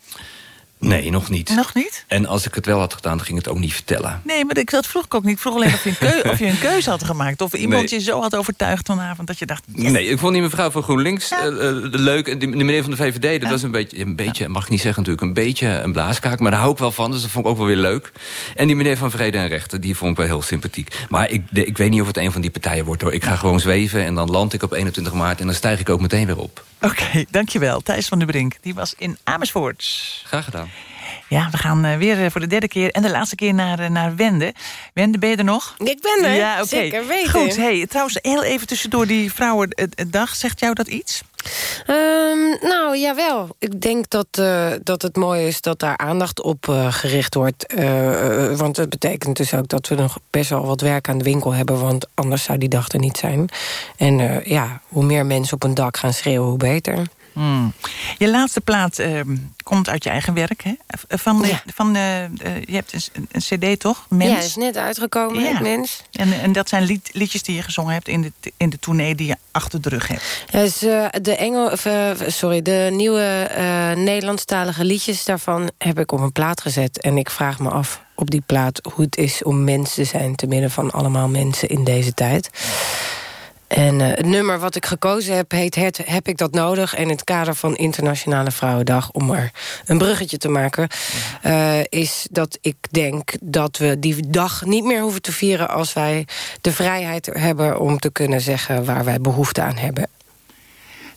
Nee, nog niet. Nog niet? En als ik het wel had gedaan, dan ging het ook niet vertellen. Nee, maar ik, dat vroeg ik ook niet. Ik vroeg alleen of je een, keu- of je een keuze had gemaakt. Of iemand Nee. je zo had overtuigd vanavond dat je dacht... Nee, ik vond die mevrouw van GroenLinks eh, eh, leuk. En die, de meneer van de VVD, dat was een beetje, een beetje mag ik niet zeggen natuurlijk, een beetje een blaaskaak. Maar daar hou ik wel van, dus dat vond ik ook wel weer leuk. En die meneer van Vrede en Rechten, die vond ik wel heel sympathiek. Maar ik, de- ik weet niet of het een van die partijen wordt hoor. Ik ga gewoon zweven en dan land ik op 21 maart en dan stijg ik ook meteen weer op. Oké, dankjewel. Thijs van der Brink. Die was in Amersfoort. Graag gedaan. Ja, we gaan eh, weer eh, voor de derde keer en de laatste keer naar, eh, naar Wende. Wende, ben je er nog? Ik ben er, Ja, oké. zeker weten. Goed, hey, trouwens, heel even tussendoor die Vrouwendag. Zegt jou dat iets? Ehm, nou, jawel. Ik denk dat, dat het mooi is dat daar aandacht op gericht wordt. Want het betekent dus ook dat we nog best wel wat werk aan de winkel hebben... want anders zou die dag er niet zijn. En ja, hoe meer mensen op een dak gaan schreeuwen, hoe beter. Hmm. Je laatste plaat ehm, komt uit je eigen werk, hè? Van, eh, van, eh, eh, je hebt een, een cd, toch? Mens? Ja, is net uitgekomen, Ja. mens. En, en dat zijn lied- liedjes die je gezongen hebt in de, in de tournee die je achter de rug hebt. Dus, eh, de, Engel, sorry, de nieuwe Nederlandstalige liedjes daarvan heb ik op een plaat gezet. En ik vraag me af op die plaat hoe het is om mens te zijn... te midden van allemaal mensen in deze tijd. En eh, het nummer wat ik gekozen heb heet het, Heb ik dat nodig? En in het kader van Internationale Vrouwendag... om maar een bruggetje te maken... eh, is dat ik denk dat we die dag niet meer hoeven te vieren... als wij de vrijheid hebben om te kunnen zeggen... waar wij behoefte aan hebben.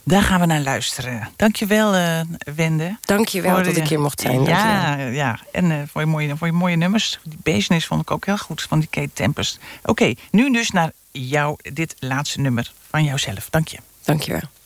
Daar gaan we naar luisteren. Dankjewel, eh Wende. Dankjewel Voor dat ik hier mocht zijn. Ja, ja. en voor, je mooie, voor je mooie nummers. Die business vond ik ook heel goed, van die Kate Tempest. Oké, nu dus naar jou, dit laatste nummer van jouzelf. Dank je. Dankjewel. Heb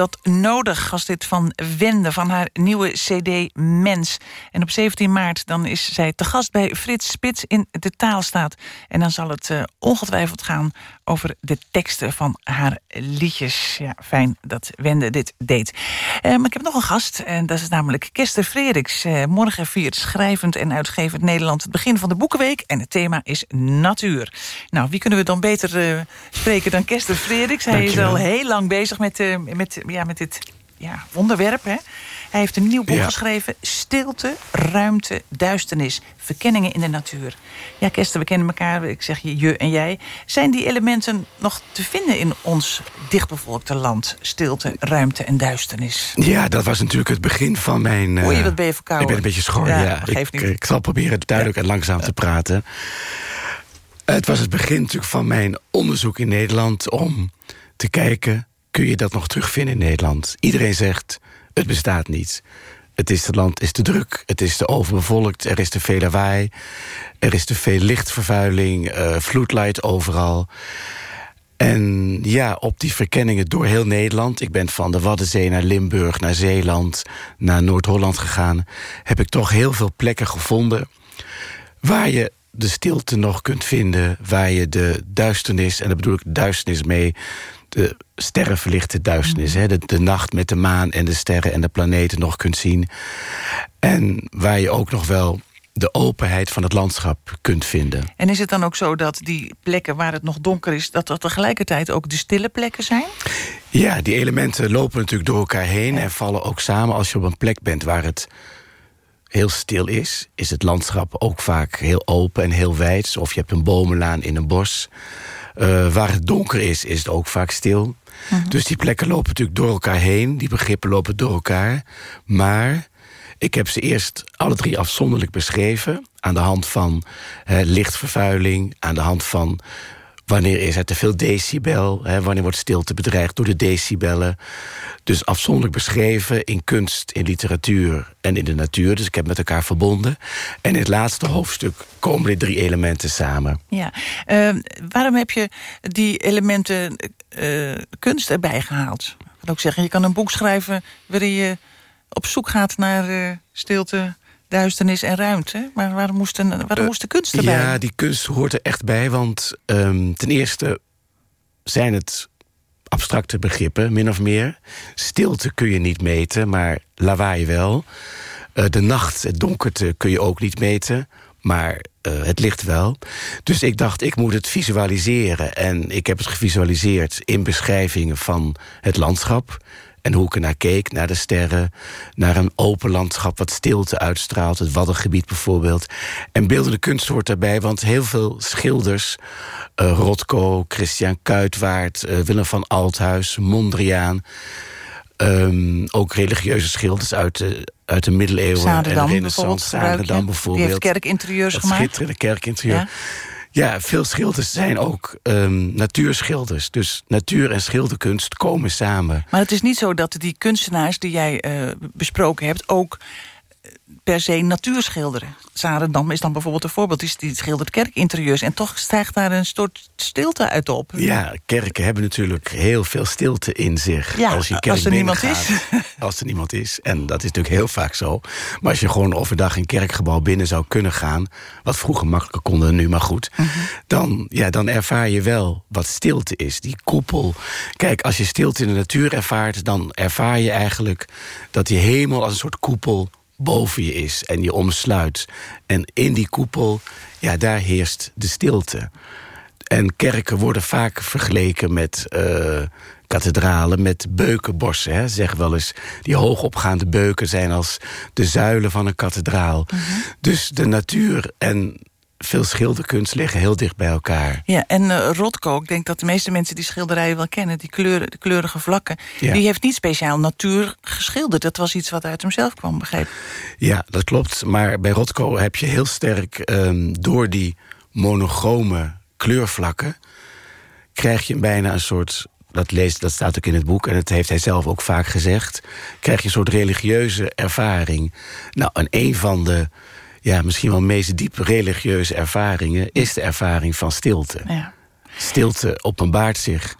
dat als dit van Wende, van haar nieuwe cd Mens. En op 17 maart dan is zij te gast bij Frits Spits in de Taalstaat. En dan zal het uh, ongetwijfeld gaan over de teksten van haar liedjes. Ja, fijn dat Wende dit deed. Uh, maar ik heb nog een gast, en dat is namelijk Kester Frederiks. Uh, morgen viert schrijvend en uitgevend Nederland het begin van de Boekenweek. En het thema is natuur. Nou, wie kunnen we dan beter spreken dan Kester Frederiks? Hij is al heel lang bezig met met, ja, met dit ja, wonderwerp. Hè? Hij heeft een nieuw boek geschreven. Stilte, ruimte, duisternis. Verkenningen in de natuur. Ja, Kester, we kennen elkaar. Ik zeg je, je en jij. Zijn die elementen nog te vinden in ons dichtbevolkte land? Stilte, ruimte en duisternis. Ja, dat was natuurlijk het begin van mijn... Uh, Oei, wat ben je verkouden? Ik ben een beetje schor, ja. ja. Ik, ik, zal proberen duidelijk en langzaam te praten. Het was het begin natuurlijk van mijn onderzoek in Nederland... om te kijken kun je dat nog terugvinden in Nederland. Iedereen zegt, het bestaat niet. Het, is, het land is te druk, het is te overbevolkt, er is te veel lawaai... er is te veel lichtvervuiling, uh, overal... En ja, op die verkenningen door heel Nederland... ik ben van de Waddenzee naar Limburg, naar Zeeland... naar Noord-Holland gegaan... heb ik toch heel veel plekken gevonden... waar je de stilte nog kunt vinden... waar je de duisternis, en daar bedoel ik duisternis mee de sterrenverlichte duisternis. Hè? De, de nacht met de maan en de sterren en de planeten nog kunt zien. En waar je ook nog wel de openheid van het landschap kunt vinden. En is het dan ook zo dat die plekken waar het nog donker is... dat dat tegelijkertijd ook de stille plekken zijn? Ja, die elementen lopen natuurlijk door elkaar heen... en vallen ook samen als je op een plek bent waar het heel stil is... is het landschap ook vaak heel open en heel wijd. Of je hebt een bomenlaan in een bos... Uh, waar het donker is, is het ook vaak stil. Mhm. Dus die plekken lopen natuurlijk door elkaar heen. Die begrippen lopen door elkaar. Maar ik heb ze eerst alle drie afzonderlijk beschreven... aan de hand van lichtvervuiling, aan de hand van Wanneer is er te veel decibel? Hè? Wanneer wordt stilte bedreigd door de decibellen? Dus afzonderlijk beschreven in kunst, in literatuur en in de natuur. Dus ik heb met elkaar verbonden. En in het laatste hoofdstuk komen die drie elementen samen. Ja. Uh, waarom heb je die elementen uh, kunst erbij gehaald? Ik wil ook zeggen, je kan een boek schrijven... waarin je op zoek gaat naar uh, stilte, duisternis en ruimte. Maar waarom moest, een, waarom uh, moest de kunst erbij? Ja, die kunst hoort er echt bij. Want um, ten eerste zijn het abstracte begrippen, min of meer. Stilte kun je niet meten, maar lawaai wel. Uh, de nacht, het donkerte kun je ook niet meten. Maar uh, het licht wel. Dus ik dacht, ik moet het visualiseren. En ik heb het gevisualiseerd in beschrijvingen van het landschap en hoe ik er naar keek, naar de sterren... naar een open landschap wat stilte uitstraalt, het Waddengebied bijvoorbeeld. En beeldende kunst hoort daarbij, want heel veel schilders... Uh, Rotko, Christian Kuitwaard, uh, Willem van Althuis, Mondriaan... Um, ook religieuze schilders uit de, uit de middeleeuwen Zaderdam, en de renaissance. Zaderdam bijvoorbeeld. Die heeft kerkinterieurs gemaakt. schitterende kerkinterieur. Ja. Ja, veel schilders zijn ook um, natuurschilders. Dus natuur en schilderkunst komen samen. Maar het is niet zo dat die kunstenaars die jij uh, besproken hebt... ook per se natuur schilderen. Zarendam is dan bijvoorbeeld een voorbeeld. Die, die schildert kerkinterieurs. En toch stijgt daar een soort stilte uit op. Ja, kerken hebben natuurlijk heel veel stilte in zich. Ja, als, je als er niemand is. Als er niemand is. En dat is natuurlijk heel vaak zo. Maar als je gewoon overdag een kerkgebouw binnen zou kunnen gaan... wat vroeger makkelijker konden, nu maar goed... Mm -hmm. dan, ja, dan ervaar je wel wat stilte is. Die koepel. Kijk, als je stilte in de natuur ervaart... dan ervaar je eigenlijk dat die hemel als een soort koepel boven je is en je omsluit. En in die koepel, ja, daar heerst de stilte. En kerken worden vaak vergeleken met uh, kathedralen, met beukenbossen. Hè. Zeg wel eens, die hoogopgaande beuken zijn als de zuilen van een kathedraal. -hmm. Dus de natuur en veel schilderkunst liggen heel dicht bij elkaar. Ja, en uh, Rothko, ik denk dat de meeste mensen die schilderijen wel kennen... die kleuren, de kleurige vlakken, ja. die heeft niet speciaal natuur geschilderd. Dat was iets wat uit hemzelf kwam, begreep Ja, dat klopt. Maar bij Rothko heb je heel sterk... Um, door die monochrome kleurvlakken... krijg je bijna een soort dat, leest, dat staat ook in het boek en dat heeft hij zelf ook vaak gezegd... krijg je een soort religieuze ervaring. Nou, en een van de ja, misschien wel meest diep religieuze ervaringen... is de ervaring van stilte. Ja. Stilte openbaart zich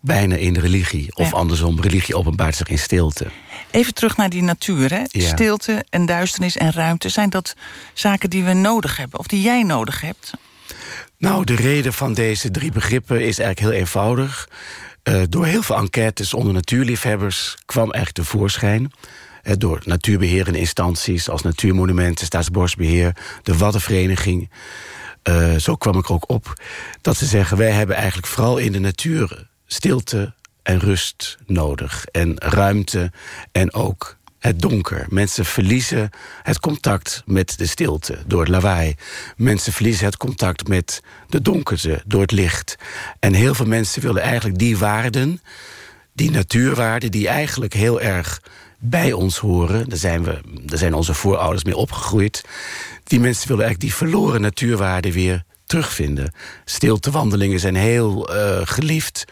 bijna in religie. Of andersom, religie openbaart zich in stilte. Even terug naar die natuur. Hè? Ja. Stilte en duisternis en ruimte. Zijn dat zaken die we nodig hebben? Of die jij nodig hebt? Nou, de reden van deze drie begrippen is eigenlijk heel eenvoudig. Eh, door heel veel enquêtes onder natuurliefhebbers kwam echt tevoorschijn. Eh, door natuurbeherende instanties als Natuurmonumenten, Staatsbosbeheer, de Waddenvereniging. Eh, zo kwam ik ook op dat ze zeggen: wij hebben eigenlijk vooral in de natuur stilte en rust nodig. En ruimte en ook het donker. Mensen verliezen het contact met de stilte door het lawaai. Mensen verliezen het contact met de donkerte door het licht. En heel veel mensen willen eigenlijk die waarden, die natuurwaarden... die eigenlijk heel erg bij ons horen. Daar zijn, we, daar zijn onze voorouders mee opgegroeid. Die mensen willen eigenlijk die verloren natuurwaarden weer terugvinden. Stiltewandelingen zijn heel uh, geliefd.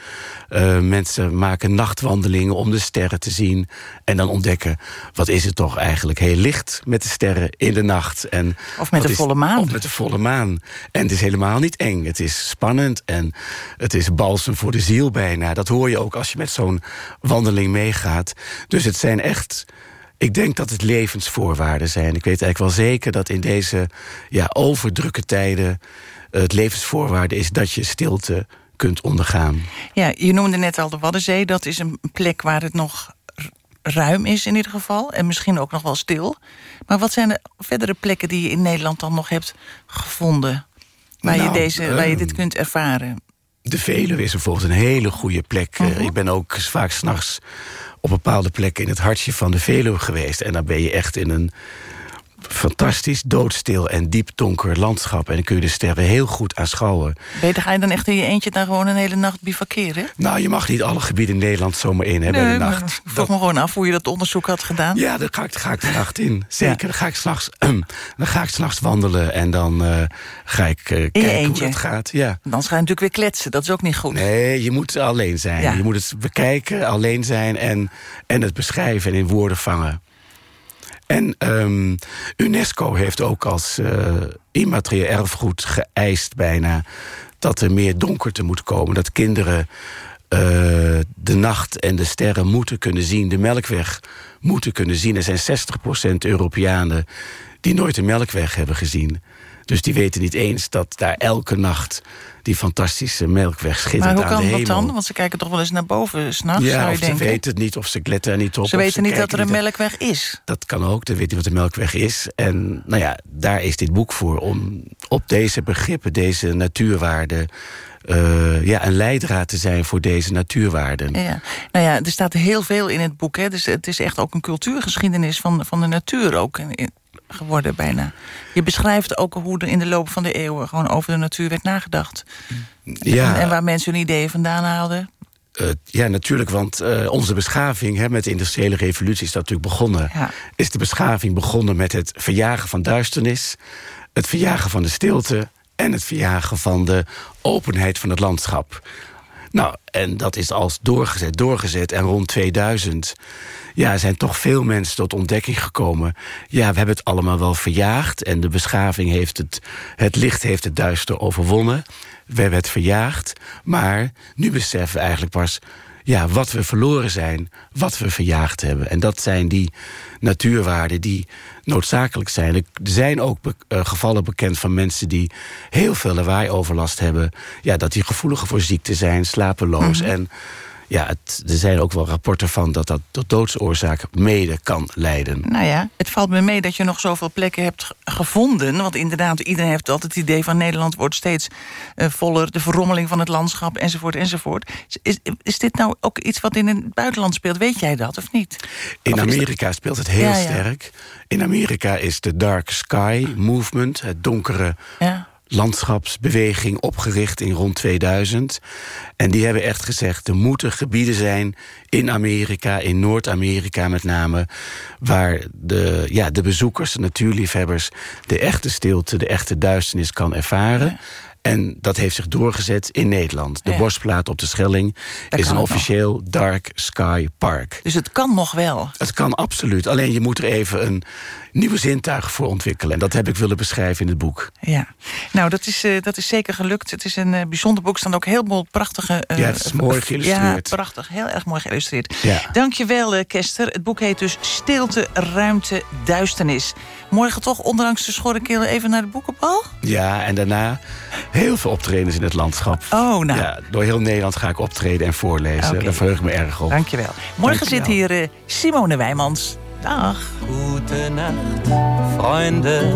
Uh, mensen maken nachtwandelingen om de sterren te zien. En dan ontdekken, wat is het toch eigenlijk heel licht met de sterren in de nacht. En of met de is, volle maan. Of met de volle maan. En het is helemaal niet eng. Het is spannend en het is balsem voor de ziel bijna. Dat hoor je ook als je met zo'n wandeling meegaat. Dus het zijn echt... Ik denk dat het levensvoorwaarden zijn. Ik weet eigenlijk wel zeker dat in deze ja, overdrukke tijden... het levensvoorwaarde is dat je stilte kunt ondergaan. Ja, je noemde net al de Waddenzee. Dat is een plek waar het nog ruim is in ieder geval. En misschien ook nog wel stil. Maar wat zijn de verdere plekken die je in Nederland dan nog hebt gevonden? Waar, nou, je, deze, waar je um, dit kunt ervaren? De Veluwe is bijvoorbeeld een hele goede plek. Uh Mhm. -huh. Ik ben ook vaak s'nachts op bepaalde plekken in het hartje van de Veluwe geweest. En dan ben je echt in een fantastisch doodstil en diep donker landschap. En dan kun je de sterren heel goed aanschouwen. Beter ga je dan echt in je eentje dan gewoon een hele nacht bivakeren? Nou, je mag niet alle gebieden in Nederland zomaar in hebben nee, bij de nacht. Ik vroeg me gewoon af hoe je dat onderzoek had gedaan. Ja, dan ga ik, ga ik de nacht in. Zeker. Ja. Dan ga ik s'nachts dan ga ik s'nachts wandelen en dan uh, ga ik uh, kijken hoe het gaat. Ja. Dan ga je natuurlijk weer kletsen, dat is ook niet goed. Nee, je moet alleen zijn. Ja. Je moet het bekijken, alleen zijn en, en het beschrijven en in woorden vangen. En um, UNESCO heeft ook als uh, immaterieel erfgoed geëist bijna... dat er meer donkerte moet komen. Dat kinderen uh, de nacht en de sterren moeten kunnen zien. De melkweg moeten kunnen zien. Er zijn 60% Europeanen die nooit de melkweg hebben gezien. Dus die weten niet eens dat daar elke nacht die fantastische melkweg schittert aan de hemel. Maar hoe kan dat dan? Want ze kijken toch wel eens naar boven s'nachts, ja, zou je of denken? ze weten het niet, of ze letten er niet op. Ze weten niet dat er een melkweg is. Dat kan ook, ze weten niet wat de melkweg is. En nou ja, daar is dit boek voor, om op deze begrippen, deze natuurwaarden... Uh, ja, een leidraad te zijn voor deze natuurwaarden. Ja. Nou ja, er staat heel veel in het boek. Hè? Dus het is echt ook een cultuurgeschiedenis van, van de natuur ook geworden bijna. Je beschrijft ook hoe er in de loop van de eeuwen... gewoon over de natuur werd nagedacht. Ja. En, en waar mensen hun ideeën vandaan haalden. Uh, ja, natuurlijk, want uh, onze beschaving... Hè, met de industriële revolutie is dat natuurlijk begonnen. Ja. Is de beschaving begonnen met het verjagen van duisternis... het verjagen van de stilte... en het verjagen van de openheid van het landschap. Nou, en dat is als doorgezet, doorgezet. En rond 2000 ja, zijn toch veel mensen tot ontdekking gekomen. Ja, we hebben het allemaal wel verjaagd. En de beschaving heeft het... Het licht heeft het duister overwonnen. We hebben het verjaagd. Maar nu beseffen we eigenlijk pas... Ja, wat we verloren zijn, wat we verjaagd hebben. En dat zijn die natuurwaarden die noodzakelijk zijn. Er zijn ook be uh, gevallen bekend van mensen die heel veel lawaai-overlast hebben. Ja, dat die gevoeliger voor ziekte zijn, slapeloos. Mm -hmm. En ja, het, er zijn ook wel rapporten van dat dat tot doodsoorzaak mede kan leiden. Nou ja, het valt me mee dat je nog zoveel plekken hebt gevonden. Want inderdaad, iedereen heeft altijd het idee van Nederland wordt steeds uh, voller. De verrommeling van het landschap, enzovoort, enzovoort. Is, is dit nou ook iets wat in het buitenland speelt? Weet jij dat of niet? In of Amerika dat... speelt het heel ja, ja. sterk. In Amerika is de Dark Sky Movement, het donkere... Ja landschapsbeweging opgericht in rond 2000. En die hebben echt gezegd, er moeten gebieden zijn in Amerika, in Noord-Amerika met name... waar de, ja, de bezoekers, de natuurliefhebbers... de echte stilte, de echte duisternis kan ervaren. En dat heeft zich doorgezet in Nederland. De Ja. borstplaat op de Schelling Daar is een nog. officieel Dark Sky Park. Dus het kan nog wel. Het kan absoluut. Alleen je moet er even een nieuwe zintuig voor ontwikkelen. En dat heb ik willen beschrijven in het boek. Ja, nou dat is, eh, dat is zeker gelukt. Het is een eh, bijzonder boek. Er staan ook heel veel prachtige... eh, Ja, het is mooi geïllustreerd. Ja, prachtig. Heel erg mooi geïllustreerd. Ja. Dankjewel, Kester. Het boek heet dus Stilte, Ruimte, Duisternis. Morgen toch, ondanks de schorre keel, even naar de boekenbal? Ja, en daarna heel veel optredens in het landschap. Oh, nou. Ja, door heel Nederland ga ik optreden en voorlezen. Oké. Daar verheug ik me erg op. Dankjewel. Morgen Dankjewel. zit hier eh, Simone Wijmans. Dag. Gute Nacht, Freunde.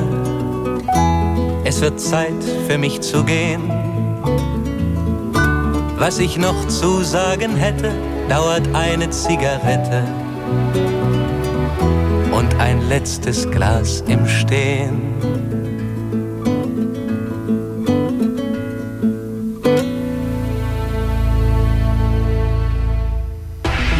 Es wird Zeit für mich zu gehen. Was ich noch zu sagen hätte, dauert eine Zigarette und ein letztes Glas im Stehen.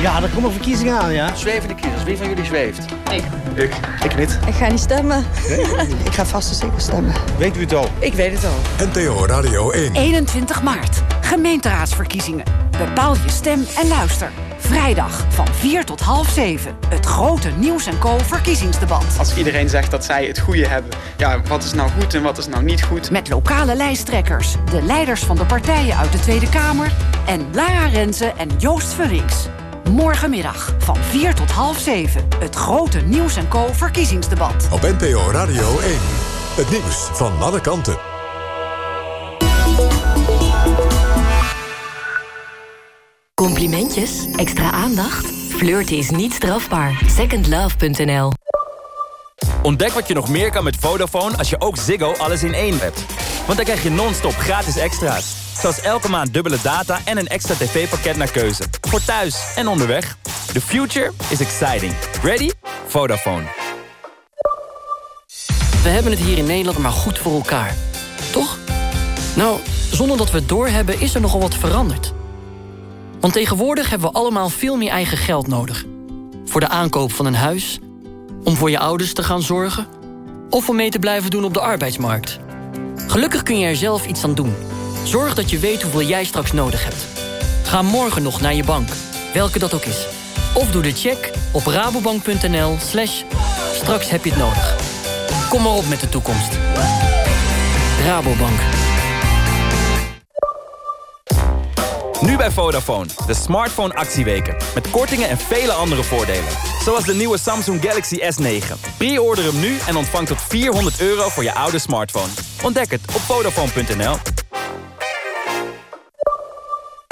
Ja, er komen verkiezingen aan, ja. Zwevende kiezers. Wie van jullie zweeft? Ik. Ik. Ik niet. Ik ga niet stemmen. ik ga vast en zeker stemmen. Weet u het al? Ik weet het al. NTO Radio 1. 21 maart. Gemeenteraadsverkiezingen. Bepaal je stem en luister. Vrijdag van 4 tot half 7. Het grote Nieuws en Co verkiezingsdebat. Als iedereen zegt dat zij het goede hebben, ja, wat is nou goed en wat is nou niet goed? Met lokale lijsttrekkers, de leiders van de partijen uit de Tweede Kamer... en Lara Renze en Joost Vullings. Morgenmiddag van 4 tot half 7. Het grote Nieuws en Co verkiezingsdebat. Op NPO Radio 1. Het nieuws van alle kanten. Complimentjes? Extra aandacht? Flirten is niet strafbaar. Secondlove.nl Ontdek wat je nog meer kan met Vodafone als je ook Ziggo alles in één hebt. Want dan krijg je non-stop gratis extra's. Zoals elke maand dubbele data en een extra tv-pakket naar keuze. Voor thuis en onderweg. The future is exciting. Ready? Vodafone. We hebben het hier in Nederland maar goed voor elkaar. Toch? Nou, zonder dat we het doorhebben is er nogal wat veranderd. Want tegenwoordig hebben we allemaal veel meer eigen geld nodig. Voor de aankoop van een huis, om voor je ouders te gaan zorgen... of om mee te blijven doen op de arbeidsmarkt. Gelukkig kun je er zelf iets aan doen. Zorg dat je weet hoeveel jij straks nodig hebt. Ga morgen nog naar je bank, welke dat ook is. Of doe de check op rabobank.nl slash straks heb je het nodig. Kom maar op met de toekomst. Rabobank. Nu bij Vodafone, de smartphone actieweken. Met kortingen en vele andere voordelen. Zoals de nieuwe Samsung Galaxy S9. Pre-order hem nu en ontvang tot 400 euro voor je oude smartphone. Ontdek het op Vodafone.nl.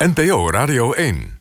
NPO Radio 1.